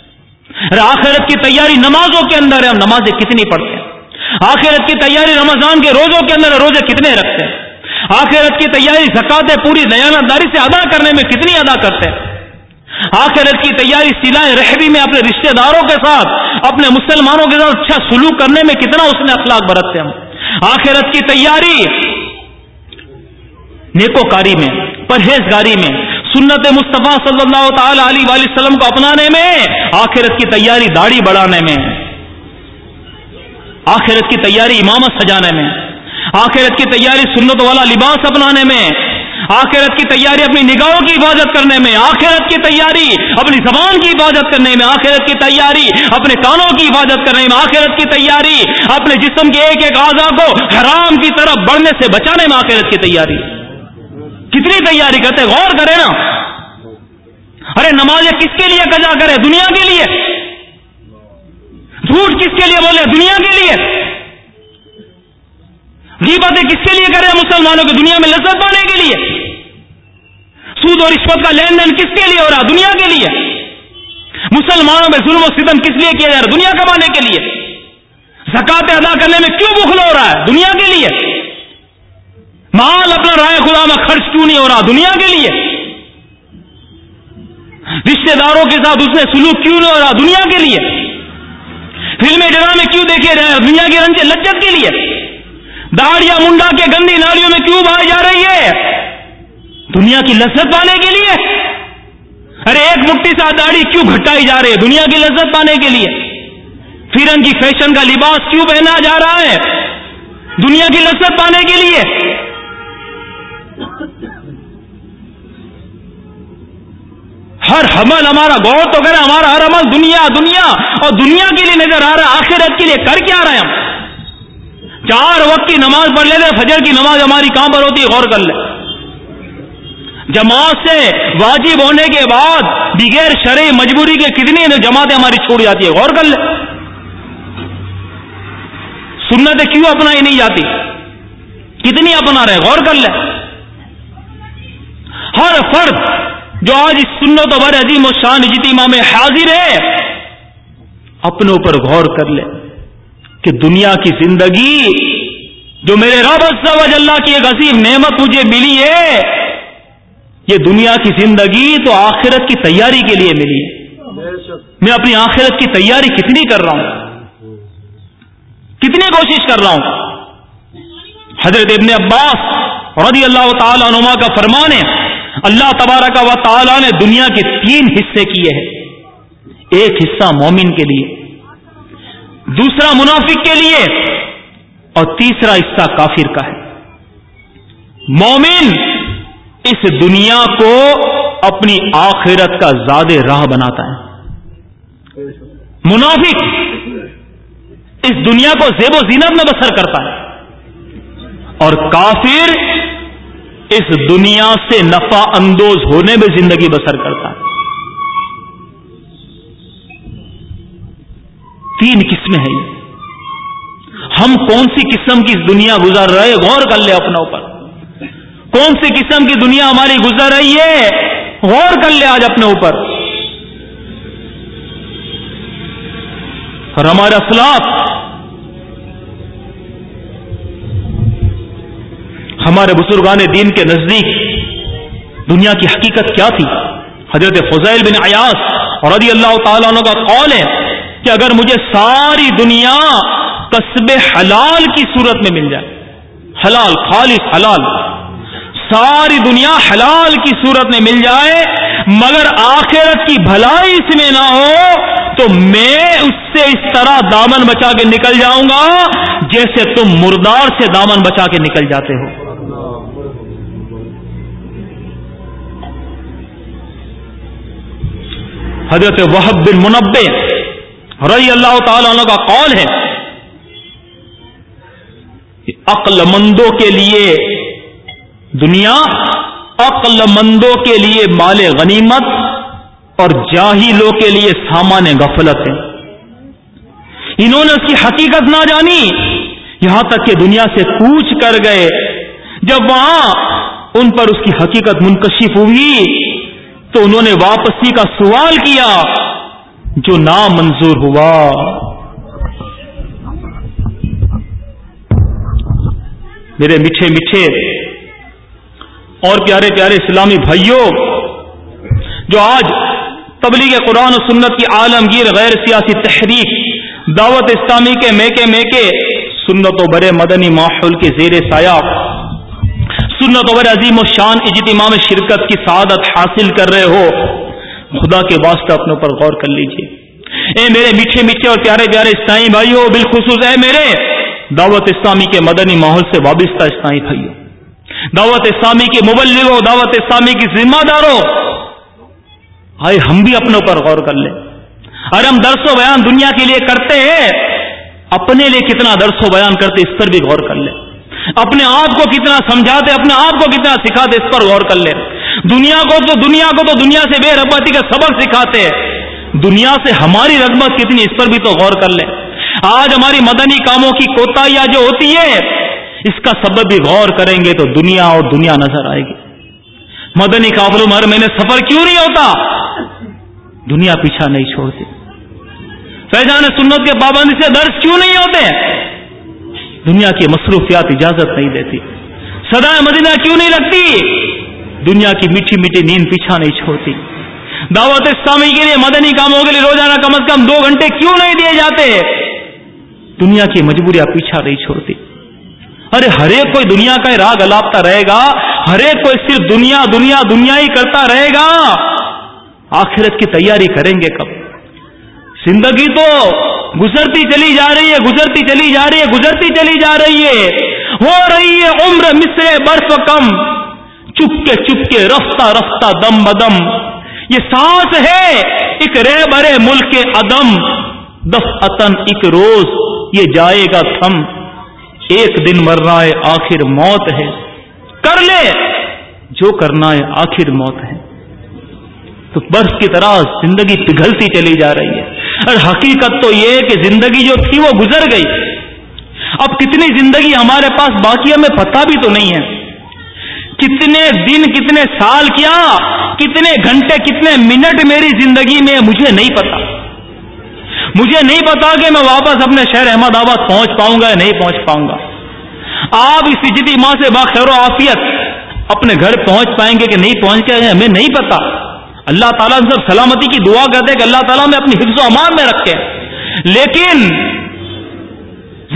آخرت کی تیاری نمازوں کے اندر ہے، ہم نمازیں کتنی پڑھتے ہیں؟ آخرت کی تیاری رمضان کے روزوں کے اندر روزے کتنے رکھتے ہیں؟ آخرت کی تیاری زکاتیں پوری داری سے ادا کرنے میں کتنی ادا کرتے ہیں؟ آخرت کی تیاری سلائے رحبی میں اپنے رشتہ داروں کے ساتھ، اپنے مسلمانوں کے ساتھ اچھا سلوک کرنے میں کتنا اس نے اخلاق برتتے ہیں؟ آخرت کی تیاری نیکوکاری میں، پرہیزگاری میں، سنت مصطفیٰ صلی اللہ تعالی علیہ وسلم کو اپنانے میں، آخرت کی تیاری داڑھی بڑھانے میں، آخرت کی تیاری امامت سجانے میں۔ آخرت کی تیاری سنت والا لباس اپنانے میں، آخرت کی تیاری اپنی نگاہوں کی حفاظت کرنے میں، آخرت کی تیاری اپنی زبان کی حفاظت کرنے میں، آخرت کی تیاری اپنے کانوں کی حفاظت کرنے میں، آخرت کی تیاری اپنے جسم کے ایک ایک اعضا کو حرام کی طرف بڑھنے سے بچانے میں آخرت کی تیاری۔ کتنی تیاری کرتے غور کرے نا۔ ارے نماز کس کے لیے کجا کرے دنیا کے لیے۔ جھوٹ کس کے لیے بولے؟ دنیا کے لیے۔ غیبتیں کس کے لیے کرے مسلمانوں کی دنیا میں لذت پانے کے لیے؟ سود اور رشوت کا لین دین کس کے لیے ہو رہا دنیا کے لیے۔ مسلمانوں میں ظلم و ستم کس لیے کیا جا رہا دنیا کمانے کے لیے۔ زکات ادا کرنے میں کیوں بخل ہو رہا ہے؟ دنیا کے لیے۔ مال اپنا رائے خدا میں خرچ کیوں نہیں ہو رہا؟ دنیا کے لیے۔ رشتے داروں کے ساتھ اس نے سلوک کیوں نہیں ہو رہا؟ دنیا کے لیے۔ فلمیں ڈرامے کیوں دیکھے رہے دنیا کے رنج لجت کے لیے۔ داڑیاں منڈا کے گندی نالیوں میں کیوں بھائی جا رہی ہے دنیا کی لذت پانے کے لیے۔ ارے، ایک مٹھی سے داڑھی کیوں گھٹائی جا رہی ہے دنیا کی لذت پانے کے لیے؟ فرن کی فیشن کا لباس کیوں پہنا جا رہا ہے؟ دنیا کی لذت پانے کے لیے۔ ہر حمل ہمارا غور تو کرے ہمارا ہر عمل دنیا دنیا اور دنیا کے لیے نظر آ رہا ہے، آخرت کے لیے کر کیا رہے ہیں ہم؟ چار وقت کی نماز پڑھ لیتے فجر کی نماز ہماری کہاں پر ہوتی ہے؟ غور کر لے۔ جماعت سے واجب ہونے کے بعد بغیر شرعی مجبوری کے کتنی جماعتیں ہماری چھوڑ جاتی ہے؟ غور کر لے۔ سنتیں کیوں اپنا ہی نہیں جاتی؟ کتنی اپنا رہے؟ غور کر لے۔ ہر فرد جو آج اس سنت و بر عظیم و شان اجتماع میں حاضر ہے، اپنے اوپر غور کر لے۔ کہ دنیا کی زندگی جو میرے رب سوج اللہ کی ایک عظیم نعمت مجھے ملی ہے، یہ دنیا کی زندگی تو آخرت کی تیاری کے لیے ملی ہے۔ میں اپنی آخرت کی تیاری کتنی کر رہا ہوں؟ کتنی کوشش کر رہا ہوں؟ حضرت ابن عباس رضی اللہ تعالی عنما کا فرمان ہے، اللہ تبارہ کا و تعالی نے دنیا کے تین حصے کیے ہیں۔ ایک حصہ مومن کے لیے۔ دوسرا منافق کے لیے اور تیسرا حصہ کافر کا ہے۔ مومن اس دنیا کو اپنی آخرت کا زیادہ راہ بناتا ہے۔ منافق اس دنیا کو زیب و زینت میں بسر کرتا ہے۔ اور کافر اس دنیا سے نفع اندوز ہونے میں زندگی بسر کرتا ہے۔ تین قسمیں ہیں ہم کون سی قسم کی دنیا گزر رہے غور کر لے اپنا اوپر۔ کون سی قسم کی دنیا ہماری گزر رہی ہے؟ غور کر لے آج اپنے اوپر۔ اور ہمارا اسلاف ہمارے بزرگان دین کے نزدیک دنیا کی حقیقت کیا تھی؟ حضرت فضائل بن ایاس اور رضی اللہ تعالیٰ عنہ کا قول ہے کہ اگر مجھے ساری دنیا قصب حلال کی صورت میں مل جائے، حلال، خالص حلال، ساری دنیا حلال کی صورت میں مل جائے، مگر آخرت کی بھلائی اس میں نہ ہو، تو میں اس سے اس طرح دامن بچا کے نکل جاؤں گا جیسے تم مردار سے دامن بچا کے نکل جاتے ہو۔ حضرت وحب بن منبے رضی اللہ تعالی عنہ کا قول ہے عقل مندوں کے لیے دنیا، عقل مندوں کے لیے مال غنیمت اور جاہلوں کے لیے سامان غفلت ہے۔ انہوں نے اس کی حقیقت نہ جانی۔ یہاں تک کہ دنیا سے کوچ کر گئے۔ جب وہاں ان پر اس کی حقیقت منکشف ہوئی تو انہوں نے واپسی کا سوال کیا۔ جو نامنظور ہوا۔ میرے میٹھے میٹھے اور پیارے پیارے اسلامی بھائیوں، جو آج تبلیغ قرآن و سنت کی عالمگیر غیر سیاسی تحریک، دعوت اسلامی کے میکے میکے، سنت و برے مدنی ماحول کے زیر سایہ، سنت اور عظیم و شان اجتماع میں شرکت کی سعادت حاصل کر رہے ہو۔ خدا کے واسطے اپنے اوپر غور کر لیجیے۔ اے میرے میٹھے میٹھے اور پیارے پیارے اسلامی بھائیوں بالخصوص اے میرے دعوت اسلامی کے مدنی ماحول سے وابستہ اسلامی بھائیوں دعوت اسلامی کے مبلغوں، دعوت اسلامی کی ذمہ داروں، آئے ہم بھی اپنے اوپر غور کر لیں۔ ارے ہم درس و بیان دنیا کے لیے کرتے ہیں، اپنے لیے کتنا درس و بیان کرتے اس پر بھی غور کر لیں۔ اپنے آپ کو کتنا سمجھاتے اپنے آپ کو کتنا سکھاتے اس پر غور کر لیں۔ دنیا کو تو دنیا کو تو دنیا سے بے ربتی کا سبق سکھاتے ہیں۔ دنیا سے ہماری رغبت کتنی اس پر بھی تو غور کر لیں۔ آج ہماری مدنی کاموں کی کوتاہیاں جو ہوتی ہے اس کا سبب بھی غور کریں گے تو دنیا اور دنیا نظر آئے گی۔ مدنی قابلوں میں ہر مہینے سفر کیوں نہیں ہوتا؟ دنیا پیچھا نہیں چھوڑتی فیضان سنت کے پابندی سے درس کیوں نہیں ہوتے؟ دنیا کی مصروفیات اجازت نہیں دیتی۔ سدا مدینہ کیوں نہیں لگتی؟ دنیا کی میٹھی میٹھی نیند پیچھا نہیں چھوڑتی۔ دعوت اسلامی کے لیے مدنی کاموں کے لیے روزانہ کم از کم دو گھنٹے کیوں نہیں دیے جاتے؟ دنیا کی مجبوریاں پیچھا نہیں چھوڑتی۔ ارے، ہر ایک کوئی دنیا کا راگ الاپتا رہے گا۔ ہر ایک کوئی صرف دنیا دنیا دنیا ہی کرتا رہے گا۔ آخرت کی تیاری کریں گے کب؟ زندگی تو گزرتی چلی جا رہی ہے، گزرتی چلی جا رہی ہے، گزرتی چلی جا رہی ہے۔ ہو رہی ہے عمر مصر برف، کم۔ چپ کے چپ کے رفتہ رفتہ، دم بدم۔ یہ سانس ہے ایک رہ برے ملک کے عدم۔ دف اتن ایک روز یہ جائے گا تھم۔ ایک دن مرنا ہے آخر موت ہے۔ کر لے جو کرنا ہے آخر موت ہے۔ تو برف کی طرح زندگی پگھلتی چلی جا رہی ہے۔ اور حقیقت تو یہ کہ زندگی جو تھی وہ گزر گئی۔ اب کتنی زندگی ہمارے پاس باقی ہمیں پتہ بھی تو نہیں ہے۔ کتنے دن، کتنے سال کیا، کتنے گھنٹے، کتنے منٹ میری زندگی میں مجھے نہیں پتا۔ مجھے نہیں پتا کہ میں واپس اپنے شہر احمد آباد پہنچ پاؤں گا یا نہیں پہنچ پاؤں گا۔ آپ اس جدی ماں سے باخیر و آفیت اپنے گھر پہنچ پائیں گے کہ نہیں پہنچ کے ہمیں نہیں پتا۔ اللہ تعالیٰ سب سلامتی کی دعا کرتے ہیں کہ اللہ تعالیٰ میں اپنی حفظ و امان میں رکھے۔ لیکن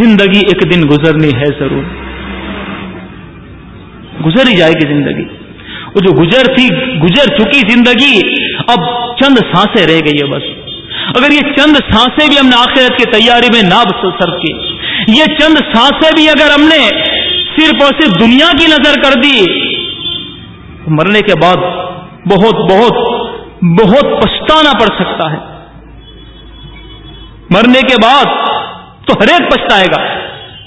زندگی ایک دن گزرنی ہے ضرور۔ گزر ہی جائے گی زندگی۔ وہ جو گزر تھی، گزر چکی زندگی، اب چند سانسیں رہ گئی ہے بس۔ اگر یہ چند سانسیں بھی ہم نے آخرت کی تیاری میں نہ سر کی، یہ چند سانسیں بھی اگر ہم نے صرف اور صرف دنیا کی نظر کر دی مرنے کے بعد بہت بہت بہت پچھتانا پڑ سکتا ہے۔ مرنے کے بعد تو ہر ایک پچھتائے گا۔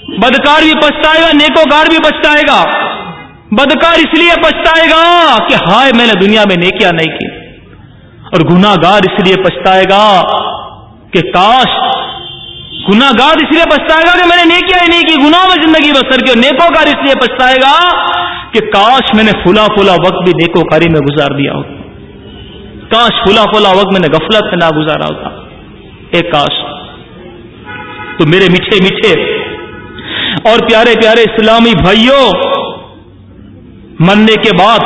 بدکار بھی پچھتائے گا، نیکوکار بھی پچھتائے گا۔ بدکار اس لیے پچھتائے گا کہ ہائے میں نے دنیا میں نیکیاں نہیں کی اور گناگار اس لیے پچھتائے گا کہ کاش گناگار اس لیے پچھتائے گا کہ میں نے نیکیا ہی نہیں کی گناہ میں زندگی بسر کی نیکو کار اس لیے پچھتائے گا کہ کاش میں نے پھلا پھلا وقت بھی نیکو کاری میں گزار دیا ہوتا۔ کاش پھلا پھلا وقت میں نے غفلت میں نہ گزارا ہوتا۔ اے کاش، تو میرے میٹھے میٹھے اور پیارے پیارے اسلامی بھائیوں مرنے کے بعد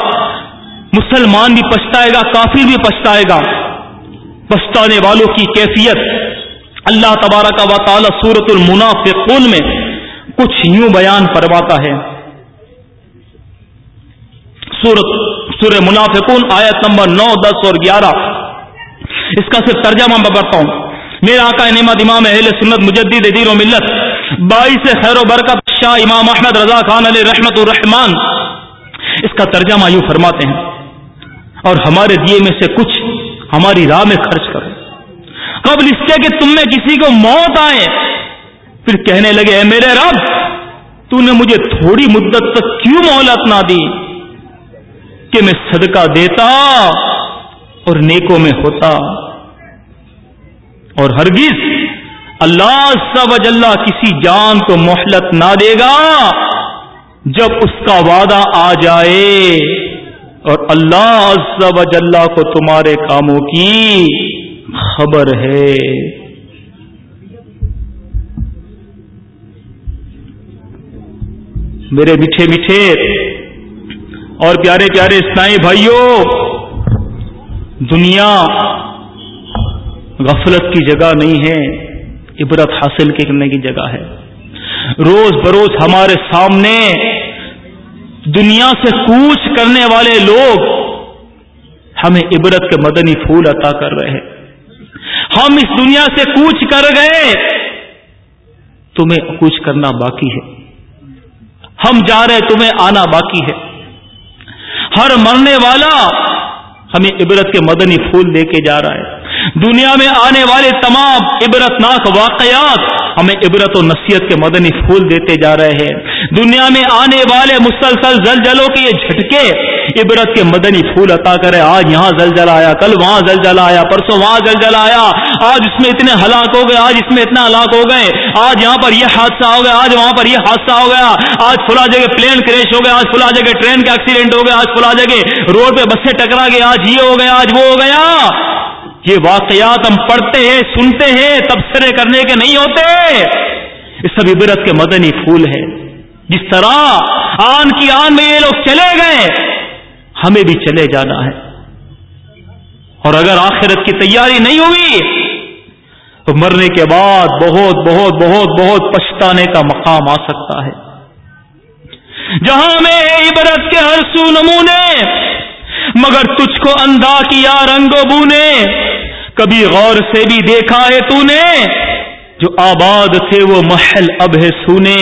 مسلمان بھی پچھتائے گا، کافر بھی پچھتائے گا۔ پچھتانے والوں کی کیفیت۔ اللہ تبارہ کا و تعالی سورت المنافقون میں کچھ یوں بیان کرواتا ہے۔ سورت سور منافقون آیت نمبر نو، دس اور گیارہ۔ اس کا صرف ترجمہ میں بڑھتا ہوں۔ میرا آقا نعمت امام اہل سنت مجدد دیر و ملت، بائیس خیر و برکت شاہ امام احمد رضا خان علیہ رحمت الرحمان اس کا ترجمہ یوں فرماتے ہیں، اور ہمارے دیے میں سے کچھ ہماری راہ میں خرچ کرو۔ قبل اس کے کہ تم میں کسی کو موت آئے، پھر کہنے لگے، اے میرے رب، تو نے مجھے تھوڑی مدت تک کیوں مہلت نہ دی؟ کہ میں صدقہ دیتا اور نیکوں میں ہوتا۔ اور ہرگز اللہ سب اللہ کسی جان کو مہلت نہ دے گا۔ جب اس کا وعدہ آ جائے اور اللہ عز و جلہ کو تمہارے کاموں کی خبر ہے۔ میرے میٹھے میٹھے اور پیارے پیارے اسلائی بھائیوں دنیا غفلت کی جگہ نہیں ہے، عبرت حاصل کرنے کی جگہ ہے۔ روز بروز ہمارے سامنے دنیا سے کوچ کرنے والے لوگ ہمیں عبرت کے مدنی پھول عطا کر رہے ہیں۔ ہم اس دنیا سے کوچ کر گئے، تمہیں کچھ کرنا باقی ہے۔ ہم جا رہے، تمہیں آنا باقی ہے۔ ہر مرنے والا ہمیں عبرت کے مدنی پھول دے کے جا رہا ہے۔ دنیا میں آنے والے تمام عبرتناک واقعات ہمیں عبرت و نصیحت کے مدنی پھول دیتے جا رہے ہیں۔ دنیا میں آنے والے مسلسل زلزلوں کے یہ جھٹکے عبرت کے مدنی پھول عطا کرے آج یہاں زلزلہ آیا، کل وہاں زلزلہ آیا، پرسوں وہاں زلزلہ آیا۔ آج اس میں اتنے ہلاک ہو گئے، آج اس میں اتنا ہلاک ہو گئے۔ آج یہاں پر یہ حادثہ ہو گیا، آج وہاں پر یہ حادثہ ہو گیا۔ آج فلا جگہ پلین کریش ہو گیا آج فلا جگہ ٹرین کا ایکسیڈنٹ ہو گیا، آج فلا جگہ روڈ پہ بسیں ٹکرا گئے، آج یہ ہو گیا آج وہ ہو گیا۔ یہ واقعات ہم پڑھتے ہیں، سنتے ہیں، تبصرے کرنے کے نہیں ہوتے۔ یہ سب عبرت کے مدنی پھول ہے جس طرح آن کی آن میں یہ لوگ چلے گئے، ہمیں بھی چلے جانا ہے۔ اور اگر آخرت کی تیاری نہیں ہوئی، تو مرنے کے بعد بہت بہت بہت بہت پچھتانے کا مقام آ سکتا ہے۔ جہاں میں عبرت کے ہر سو نمونے، مگر تجھ کو اندھا کیا رنگ و بو نے کبھی غور سے بھی دیکھا ہے تو نے جو آباد تھے وہ محل اب ہے سونے۔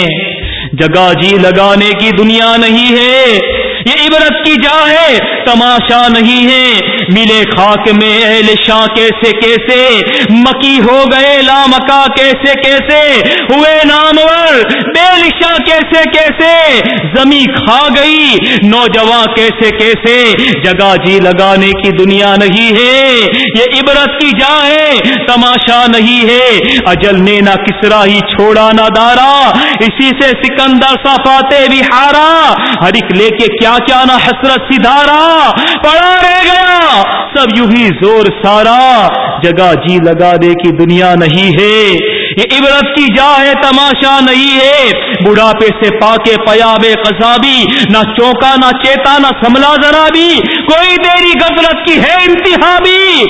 جگہ جی لگانے کی دنیا نہیں ہے یہ عبرت کی جا ہے، تماشا نہیں ہے۔ ملے خاک میں اہل شاہ کیسے کیسے؟ مکی ہو گئے لامکا کیسے کیسے؟ ہوئے نامور، بے لشا کیسے کیسے؟ زمین کھا گئی، نوجوان کیسے کیسے؟ جگہ جی لگانے کی دنیا نہیں ہے۔ یہ عبرت کی جا ہے، تماشا نہیں ہے۔ اجل نے نہ کسرا ہی چھوڑا نہ دارا، اسی سے سکندر سا پاتے بھی ہارا ہر ایک لے کے کیا کیا نہ حسرت سدھارا، پڑا رہ گیا۔ سب یوں ہی زور سارا۔ جگہ جی لگا دے کی دنیا نہیں ہے۔ یہ عبرت کی جا ہے، تماشا نہیں ہے۔ بڑھاپے سے پاکے پیا بے قصابی نہ چوکا نہ چیتا، نہ سملا ذرا بھی کوئی دیری غفلت کی ہے انتہا بھی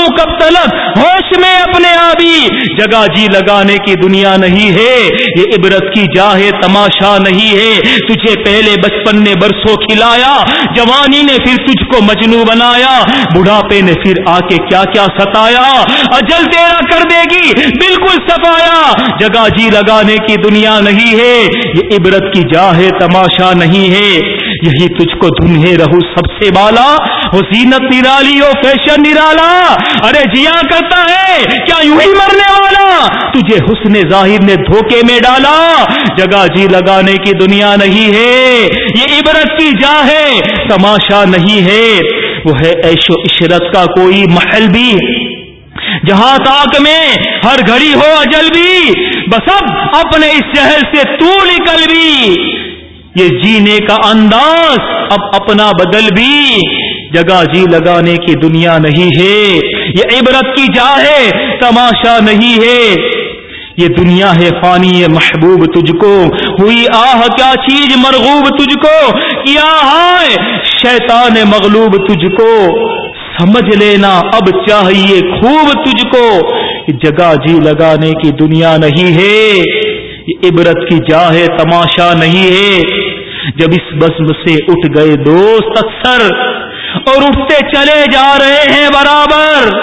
کب تلک ہوش میں اپنے آبی۔ جگہ جی لگانے کی دنیا نہیں ہے۔ یہ عبرت کی جا ہے، تماشا نہیں ہے۔ تجھے پہلے بچپن نے برسوں کھلایا، جوانی نے پھر تجھ کو مجنو بنایا۔ بڑھاپے نے پھر آ کے کیا کیا ستایا۔ اجل تیرا کر دے گی، بالکل سب جگہ جی لگانے کی دنیا نہیں ہے، یہ عبرت کی جا ہے تماشا نہیں ہے۔ یہی تجھ کو دنہیں رہو سب سے بالا۔ وہ زینت نرالی ہو فیشن نرالا۔ ارے جیا کرتا ہے، کیا یوں ہی مرنے والا؟ تجھے حسن ظاہر نے دھوکے میں ڈالا۔ جگہ جی لگانے کی دنیا نہیں ہے، یہ عبرت کی جا ہے تماشا نہیں ہے۔ وہ ہے ایش و عشرت کا کوئی محل بھی۔ جہاں تاک میں ہر گھڑی ہو اجل بھی، بس اب اپنے اس شہر سے تو نکل بھی۔ یہ جینے کا انداز اب اپنا بدل بھی۔ جگہ جی لگانے کی دنیا نہیں ہے۔ یہ عبرت کی جا ہے، تماشا نہیں ہے۔ یہ دنیا ہے فانی محبوب تجھ کو ہوئی آہ، کیا چیز مرغوب تجھ کو کیا ہے شیطان مغلوب تجھ کو سمجھ لینا، اب چاہیے خوب تجھ کو۔ جگہ جی لگانے کی دنیا نہیں ہے، یہ عبرت کی جا ہے تماشا نہیں ہے۔ جب اس بزم سے اٹھ گئے دوست اکثر اور اٹھتے چلے جا رہے ہیں برابر،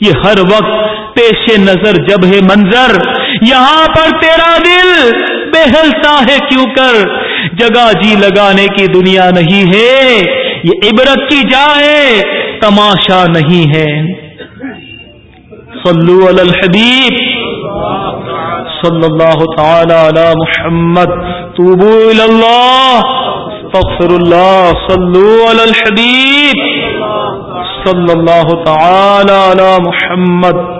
یہ ہر وقت پیش نظر جب ہے منظر۔ یہاں پر تیرا دل بہلتا ہے کیوں کر؟ جگہ جی لگانے کی دنیا نہیں ہے، یہ عبرت کی جا ہے۔ تماشا نہیں ہے۔ صلو علی الحبیب۔ صلی اللہ تعالی علی محمد۔ توبو الی اللہ۔ استغفر اللہ۔ صلو علی الحبیب۔ صلی اللہ تعالی علی محمد۔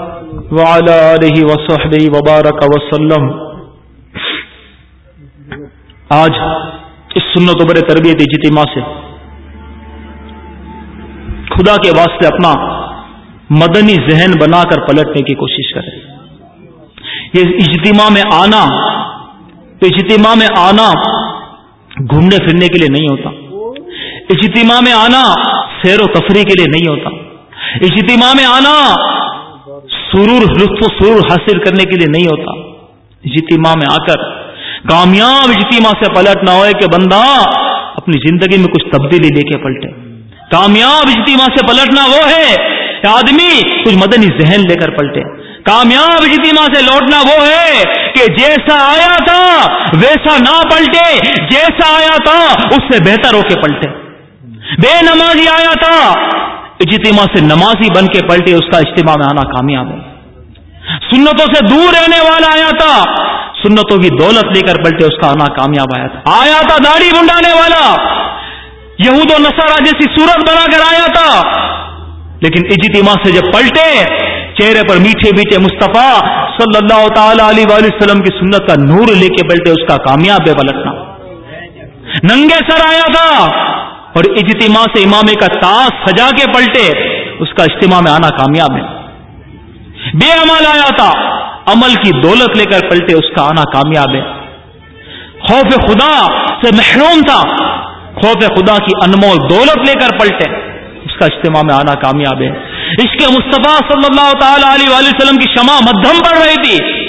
وعلى آله وصحبه وبارك وسلم۔ آج اس سنت و بڑے تربیت اجتماع سے خدا کے واسطے اپنا مدنی ذہن بنا کر پلٹنے کی کوشش کرے یہ اجتماع میں آنا، اجتماع میں آنا گھومنے پھرنے کے لیے نہیں ہوتا۔ اجتماع میں آنا سیر و تفریح کے لیے نہیں ہوتا۔ اجتماع میں آنا سرور، لطف و سرور حاصل کرنے کے لیے نہیں ہوتا۔ اجتماع میں آ کر کامیاب اجتماع سے پلٹنا ہوئے کہ بندہ اپنی زندگی میں کچھ تبدیلی لے کے پلٹے۔ کامیاب اجتماع سے پلٹنا وہ ہے کہ آدمی کچھ مدنی ذہن لے کر پلٹے۔ کامیاب اجتماع سے لوٹنا وہ ہے کہ جیسا آیا تھا، ویسا نہ پلٹے، جیسا آیا تھا، اس سے بہتر ہو کے پلٹے۔ بے نمازی آیا تھا، اجتماع سے نمازی بن کے پلٹے، اس کا اجتماع میں آنا کامیاب ہے۔ سنتوں سے دور رہنے والا آیا تھا، سنتوں کی دولت لے کر پلٹے، اس کا آنا کامیاب آیا تھا۔ آیا تھا داڑھی منڈانے والا یہود و نسارا جیسی صورت بنا کر آیا تھا۔ لیکن اجتماع سے جب پلٹے، چہرے پر میٹھے میٹھے مصطفیٰ صلی اللہ تعالی علیہ وسلم کی سنت کا نور لے کے پلٹے اس کا کامیاب ہے پلٹنا ننگے سر آیا تھا، اور اجتماع سے امامے کا تاس سجا کے پلٹے، اس کا اجتماع میں آنا کامیاب ہے۔ بے عمل آیا تھا، عمل کی دولت لے کر پلٹے، اس کا آنا کامیاب ہے۔ خوف خدا سے محروم تھا خوف خدا کی انمول دولت لے کر پلٹے۔ اس کا اجتماع میں آنا کامیاب ہے۔ اس کے مصطفیٰ صلی اللہ تعالی علیہ وسلم کی شمع مدھم پڑ رہی تھی۔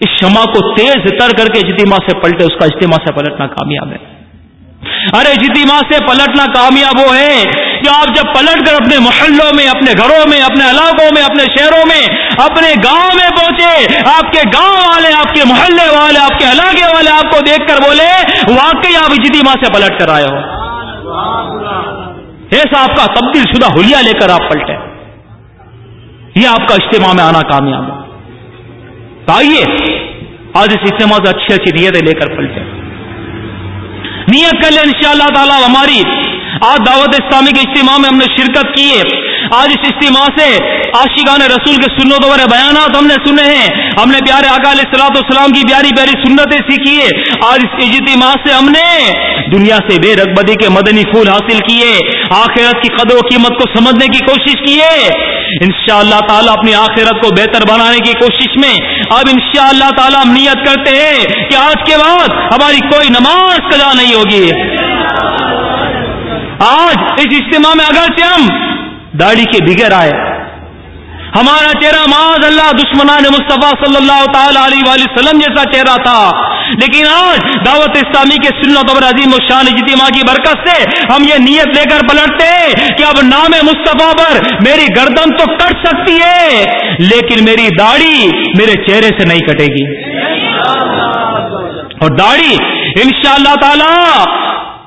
اس شمع کو تیز تر کر کے اجتماع سے پلٹے، اس کا اجتماع سے پلٹنا کامیاب ہے۔ ارے، جتنی سے پلٹنا کامیاب وہ ہے کہ آپ جب پلٹ کر اپنے محلوں میں اپنے گھروں میں اپنے علاقوں میں اپنے شہروں میں اپنے گاؤں میں پہنچے آپ کے گاؤں والے آپ کے محلے والے آپ کے علاقے والے آپ کو دیکھ کر بولے واقعی آپ جتنی ماں سے پلٹ کر آئے ہو۔ ایسا آپ کا تبدیل شدہ ہولیا لے کر آپ پلٹے۔ یہ آپ کا اجتماع میں آنا کامیاب ہے۔ آئیے آج اس اجتماع سے اچھی اچھی نیتیں لے کر پلٹے نیت کر لیں ان شاء اللہ تعالیٰ ہماری آج دعوت اسلامی کے اجتماع میں ہم نے شرکت کی ہے۔ آج اس اجتماع سے عاشقان رسول کے سنت والے بیانات ہم نے سنے ہیں۔ ہم نے پیارے آقا علیہ السلاط والسلام کی پیاری پیاری سنتیں سیکھی ہے آج اس اجتماع سے ہم نے دنیا سے بے رغبتی کے مدنی پھول حاصل کیے۔ آخرت کی قدر و قیمت کو سمجھنے کی کوشش کیے ان شاء اللہ تعالیٰ اپنی آخرت کو بہتر بنانے کی کوشش میں اب ان شاء اللہ تعالیٰ ہم نیت کرتے ہیں کہ آج کے بعد ہماری کوئی نماز قضا نہیں ہوگی۔ آج اس اجتماع میں اگر سے ہم داڑھی کے بگڑ آئے، ہمارا چہرہ معاذ اللہ دشمنان مصطفیٰ صلی اللہ تعالی علیہ وآلہ وسلم جیسا چہرہ تھا، لیکن آج دعوت اسلامی کے سنت اور عظیم و شان اجتماع کی برکت سے ہم یہ نیت لے کر پلٹتے کہ اب نام مصطفیٰ پر میری گردن تو کٹ سکتی ہے، لیکن میری داڑھی میرے چہرے سے نہیں کٹے گی۔ اور داڑھی انشاءاللہ تعالی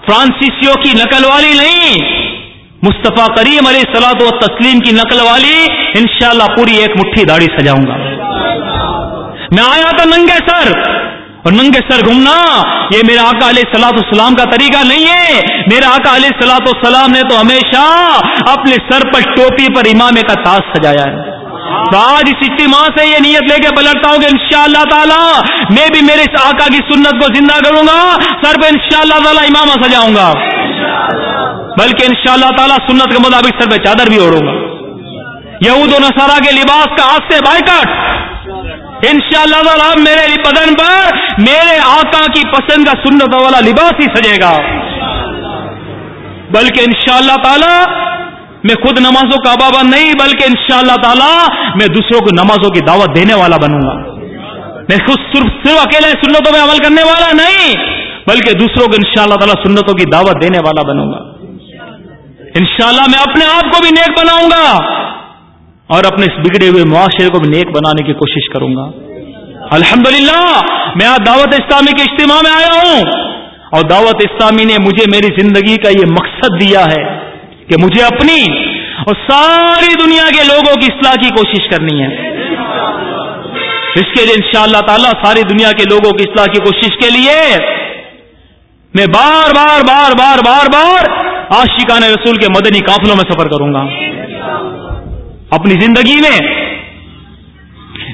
فرانسیسیوں کی نقل والی نہیں۔ مصطفیٰ کریم علیہ سلاد و تسلیم کی نقل والی انشاءاللہ پوری ایک مٹھی داڑھی سجاؤں گا۔ میں آیا تھا ننگے سر اور ننگے سر گھومنا، یہ میرا آقا علیہ سلاۃ السلام کا طریقہ نہیں ہے۔ میرا آقا علیہ سلاۃ السلام نے تو ہمیشہ اپنے سر پر ٹوپی پر امام کا تاج سجایا ہے۔ تو آج اس اجتماع سے یہ نیت لے کے پلٹتا ہوں کہ ان شاء اللہ تعالیٰ میں بھی میرے اس آقا کی سنت کو زندہ کروں گا، سر پہ ان شاء اللہ تعالیٰ امامہ سجاؤں گا۔ بلکہ ان شاء اللہ تعالیٰ سنت کے مطابق سر پہ چادر بھی اوڑوں گا۔ یہود و نصارہ کے لباس کا ہاتھ سے بائکٹ ان شاء اللہ تعالیٰ میرے بدن پر میرے آقا کی پسند کا سنت والا لباس ہی سجے گا۔ بلکہ ان شاء اللہ تعالیٰ میں خود نمازوں کا پابند نہیں، بلکہ ان شاء اللہ تعالیٰ میں دوسروں کو نمازوں کی دعوت دینے والا بنوں گا۔ میں خود صرف صرف اکیلے سنتوں میں عمل کرنے والا نہیں، بلکہ دوسروں کو ان شاء اللہ تعالیٰ سنتوں کی دعوت دینے والا بنوں گا۔ انشاءاللہ میں اپنے آپ کو بھی نیک بناؤں گا اور اپنے اس بگڑے ہوئے معاشرے کو بھی نیک بنانے کی کوشش کروں گا۔ الحمدللہ، میں آج دعوت اسلامی کے اجتماع میں آیا ہوں اور دعوت اسلامی نے مجھے میری زندگی کا یہ مقصد دیا ہے۔ کہ مجھے اپنی اور ساری دنیا کے لوگوں کی اصلاح کی کوشش کرنی ہے۔ اس کے لیے انشاءاللہ تعالی ساری دنیا کے لوگوں کی اصلاح کی کوشش کے لیے میں بار بار بار بار بار بار آشقان رسول کے مدنی قافلوں میں سفر کروں گا۔ اپنی زندگی میں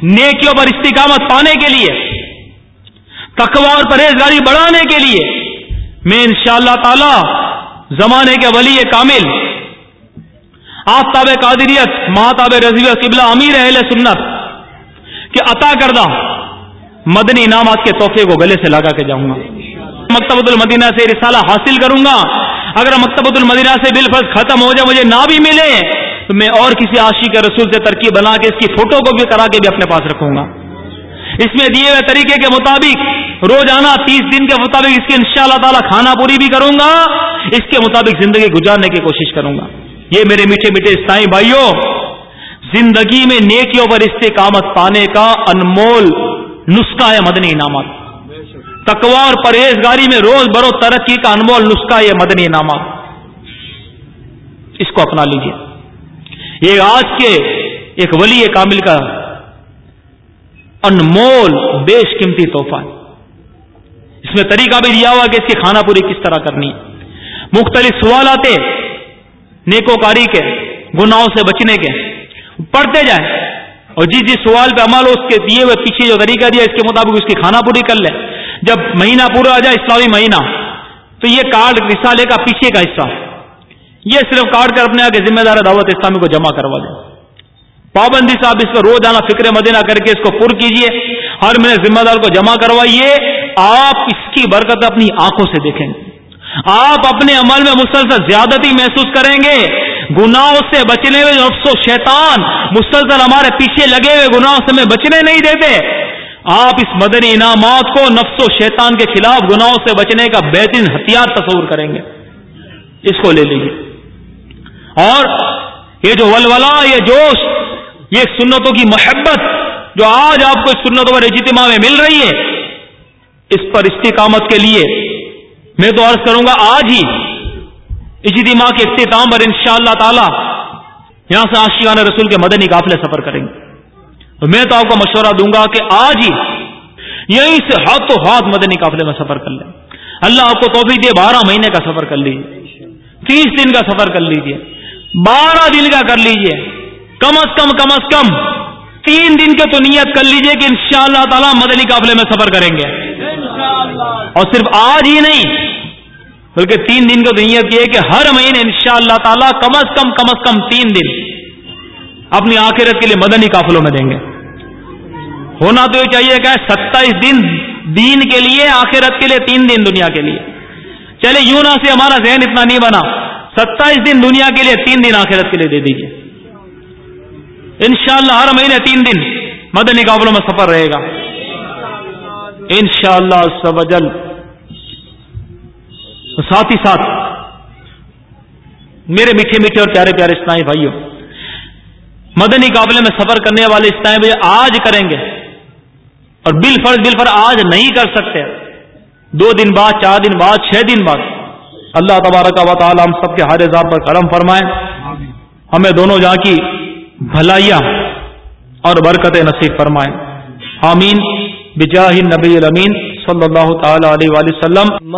نیکیوں پر استقامت پانے کے لیے تقوا اور پرہیزگاری بڑھانے کے لیے میں انشاءاللہ تعالی زمانے کے ولی کامل آفتاب قادریت مہاتاب رضی قبلہ امیر اہل سنت، کہ عطا کردہ مدنی انعامات کے تحفے کو گلے سے لگا کے جاؤں گا۔ مکتبۃ المدینہ سے رسالہ حاصل کروں گا۔ اگر مکتبۃ المدینہ سے بل فرض ختم ہو جائے، مجھے نہ بھی ملے، تو میں اور کسی عاشق کے رسول سے ترکیب بنا کے اس کی فوٹو کو بھی کرا کے بھی اپنے پاس رکھوں گا۔ اس میں دیے ہوئے طریقے کے مطابق روزانہ تیس دن کے مطابق اس کی ان شاء اللہ تعالیٰ کھانا پوری بھی کروں گا۔ اس کے مطابق زندگی گزارنے کی کوشش کروں گا۔ یہ میرے میٹھے میٹھے اسائی بھائیوں، زندگی میں نیکیوں پر استقامت پانے کا انمول نسخہ ہے مدنی انعامات۔ تکوار پرہیزگاری میں روز برو ترقی کا انمول نسخہ ہے مدنی انعامات۔ اس کو اپنا لیجیے یہ آج کے ایک ولی کامل کا انمول بیش قیمتی تحفہ ہے۔ اس میں طریقہ بھی دیا ہوا کہ اس کی کھانا پوری کس طرح کرنی ہے۔ مختلف سوال آتے نیکوکاری کے، گناہوں سے بچنے کے۔ پڑھتے جائیں۔ اور جس جس سوال پہ عمل ہو، اس کے دیے ہوئے پیچھے جو طریقہ دیا، اس کے مطابق اس کی کھانا پوری کر لیں جب مہینہ پورا آ جائے، اسلامی مہینہ، تو یہ کارڈ رسالے کا پیچھے کا حصہ۔ یہ صرف کارڈ کر اپنے آگے ذمہ دار دعوت اسلامی کو جمع کروا دیں۔ پابندی صاحب اس کو روز آنا فکر مدینہ کر کے اس کو پر کیجیے۔ ہر مہینے ذمہ دار کو جمع کروائیے۔ آپ اس کی برکت اپنی آنکھوں سے دیکھیں۔ گے آپ اپنے عمل میں مسلسل زیادتی محسوس کریں گے۔ گناہوں سے بچنے میں نفس و شیطان مسلسل ہمارے پیچھے لگے ہوئے گناہوں سے میں بچنے نہیں دیتے۔ آپ اس مدنی انعامات کو نفس و شیطان کے خلاف گناہوں سے بچنے کا بہترین ہتھیار تصور کریں گے۔ اس کو لے لیجیے اور یہ جو ولولا یہ جوش، یہ سنتوں کی محبت جو آج آپ کو اس سنتوں پر اجتماع میں مل رہی ہے، اس پر استقامت کے لیے میں تو عرض کروں گا آج ہی اجتماع کے اختتام پر ان شاء اللہ تعالی یہاں سے آشیان رسول کے مدنی قافلے سفر کریں گے۔ میں تو آپ کو مشورہ دوں گا کہ آج ہی یہیں سے ہاتھ تو ہاتھ مدنی قافلے میں سفر کر لیں۔ اللہ آپ کو توفیق دے، بارہ مہینے کا سفر کر لیجیے تیس دن کا سفر کر لیجیے بارہ دن کا کر لیجیے کم از کم کم از کم تین دن کے تو نیت کر لیجیے کہ انشاءاللہ تعالی مدنی قافلے میں سفر کریں گے۔ اور صرف آج ہی نہیں بلکہ تین دن کو نیت کی ہے کہ ہر مہینے انشاءاللہ تعالی کم از کم کم از کم تین دن اپنی آخرت کے لیے مدنی قافلوں میں دیں گے۔ ہونا تو یہ چاہیے کہ ستائیس دن دین کے لیے، آخرت کے لیے تین دن دنیا کے لیے۔ چلے یوں نہ سے ہمارا ذہن اتنا نہیں بنا۔ ستائیس دن دنیا کے لیے، تین دن آخرت کے لیے دے دیجیے انشاءاللہ ہر مہینے تین دن مدنی قابلوں میں سفر رہے گا۔ انشاءاللہ شاء اللہ ساتھ ہی ساتھ۔ میرے میٹھے میٹھے اور پیارے پیارے اسنائی بھائیوں مدنی قابلے میں سفر کرنے والے اسنائی بھائی آج کریں گے۔ اور بل فرض بل پر آج نہیں کر سکتے۔ دو دن بعد، چار دن بعد، چھ دن بعد۔ اللہ تبارک و تعالی ہم سب کے ہر اظہار پر کرم فرمائیں ہمیں دونوں جہاں کی بھلائیاں اور برکت نصیب فرمائیں آمین۔ بجاہ نبی الامین صلی اللہ تعالی علیہ وسلم۔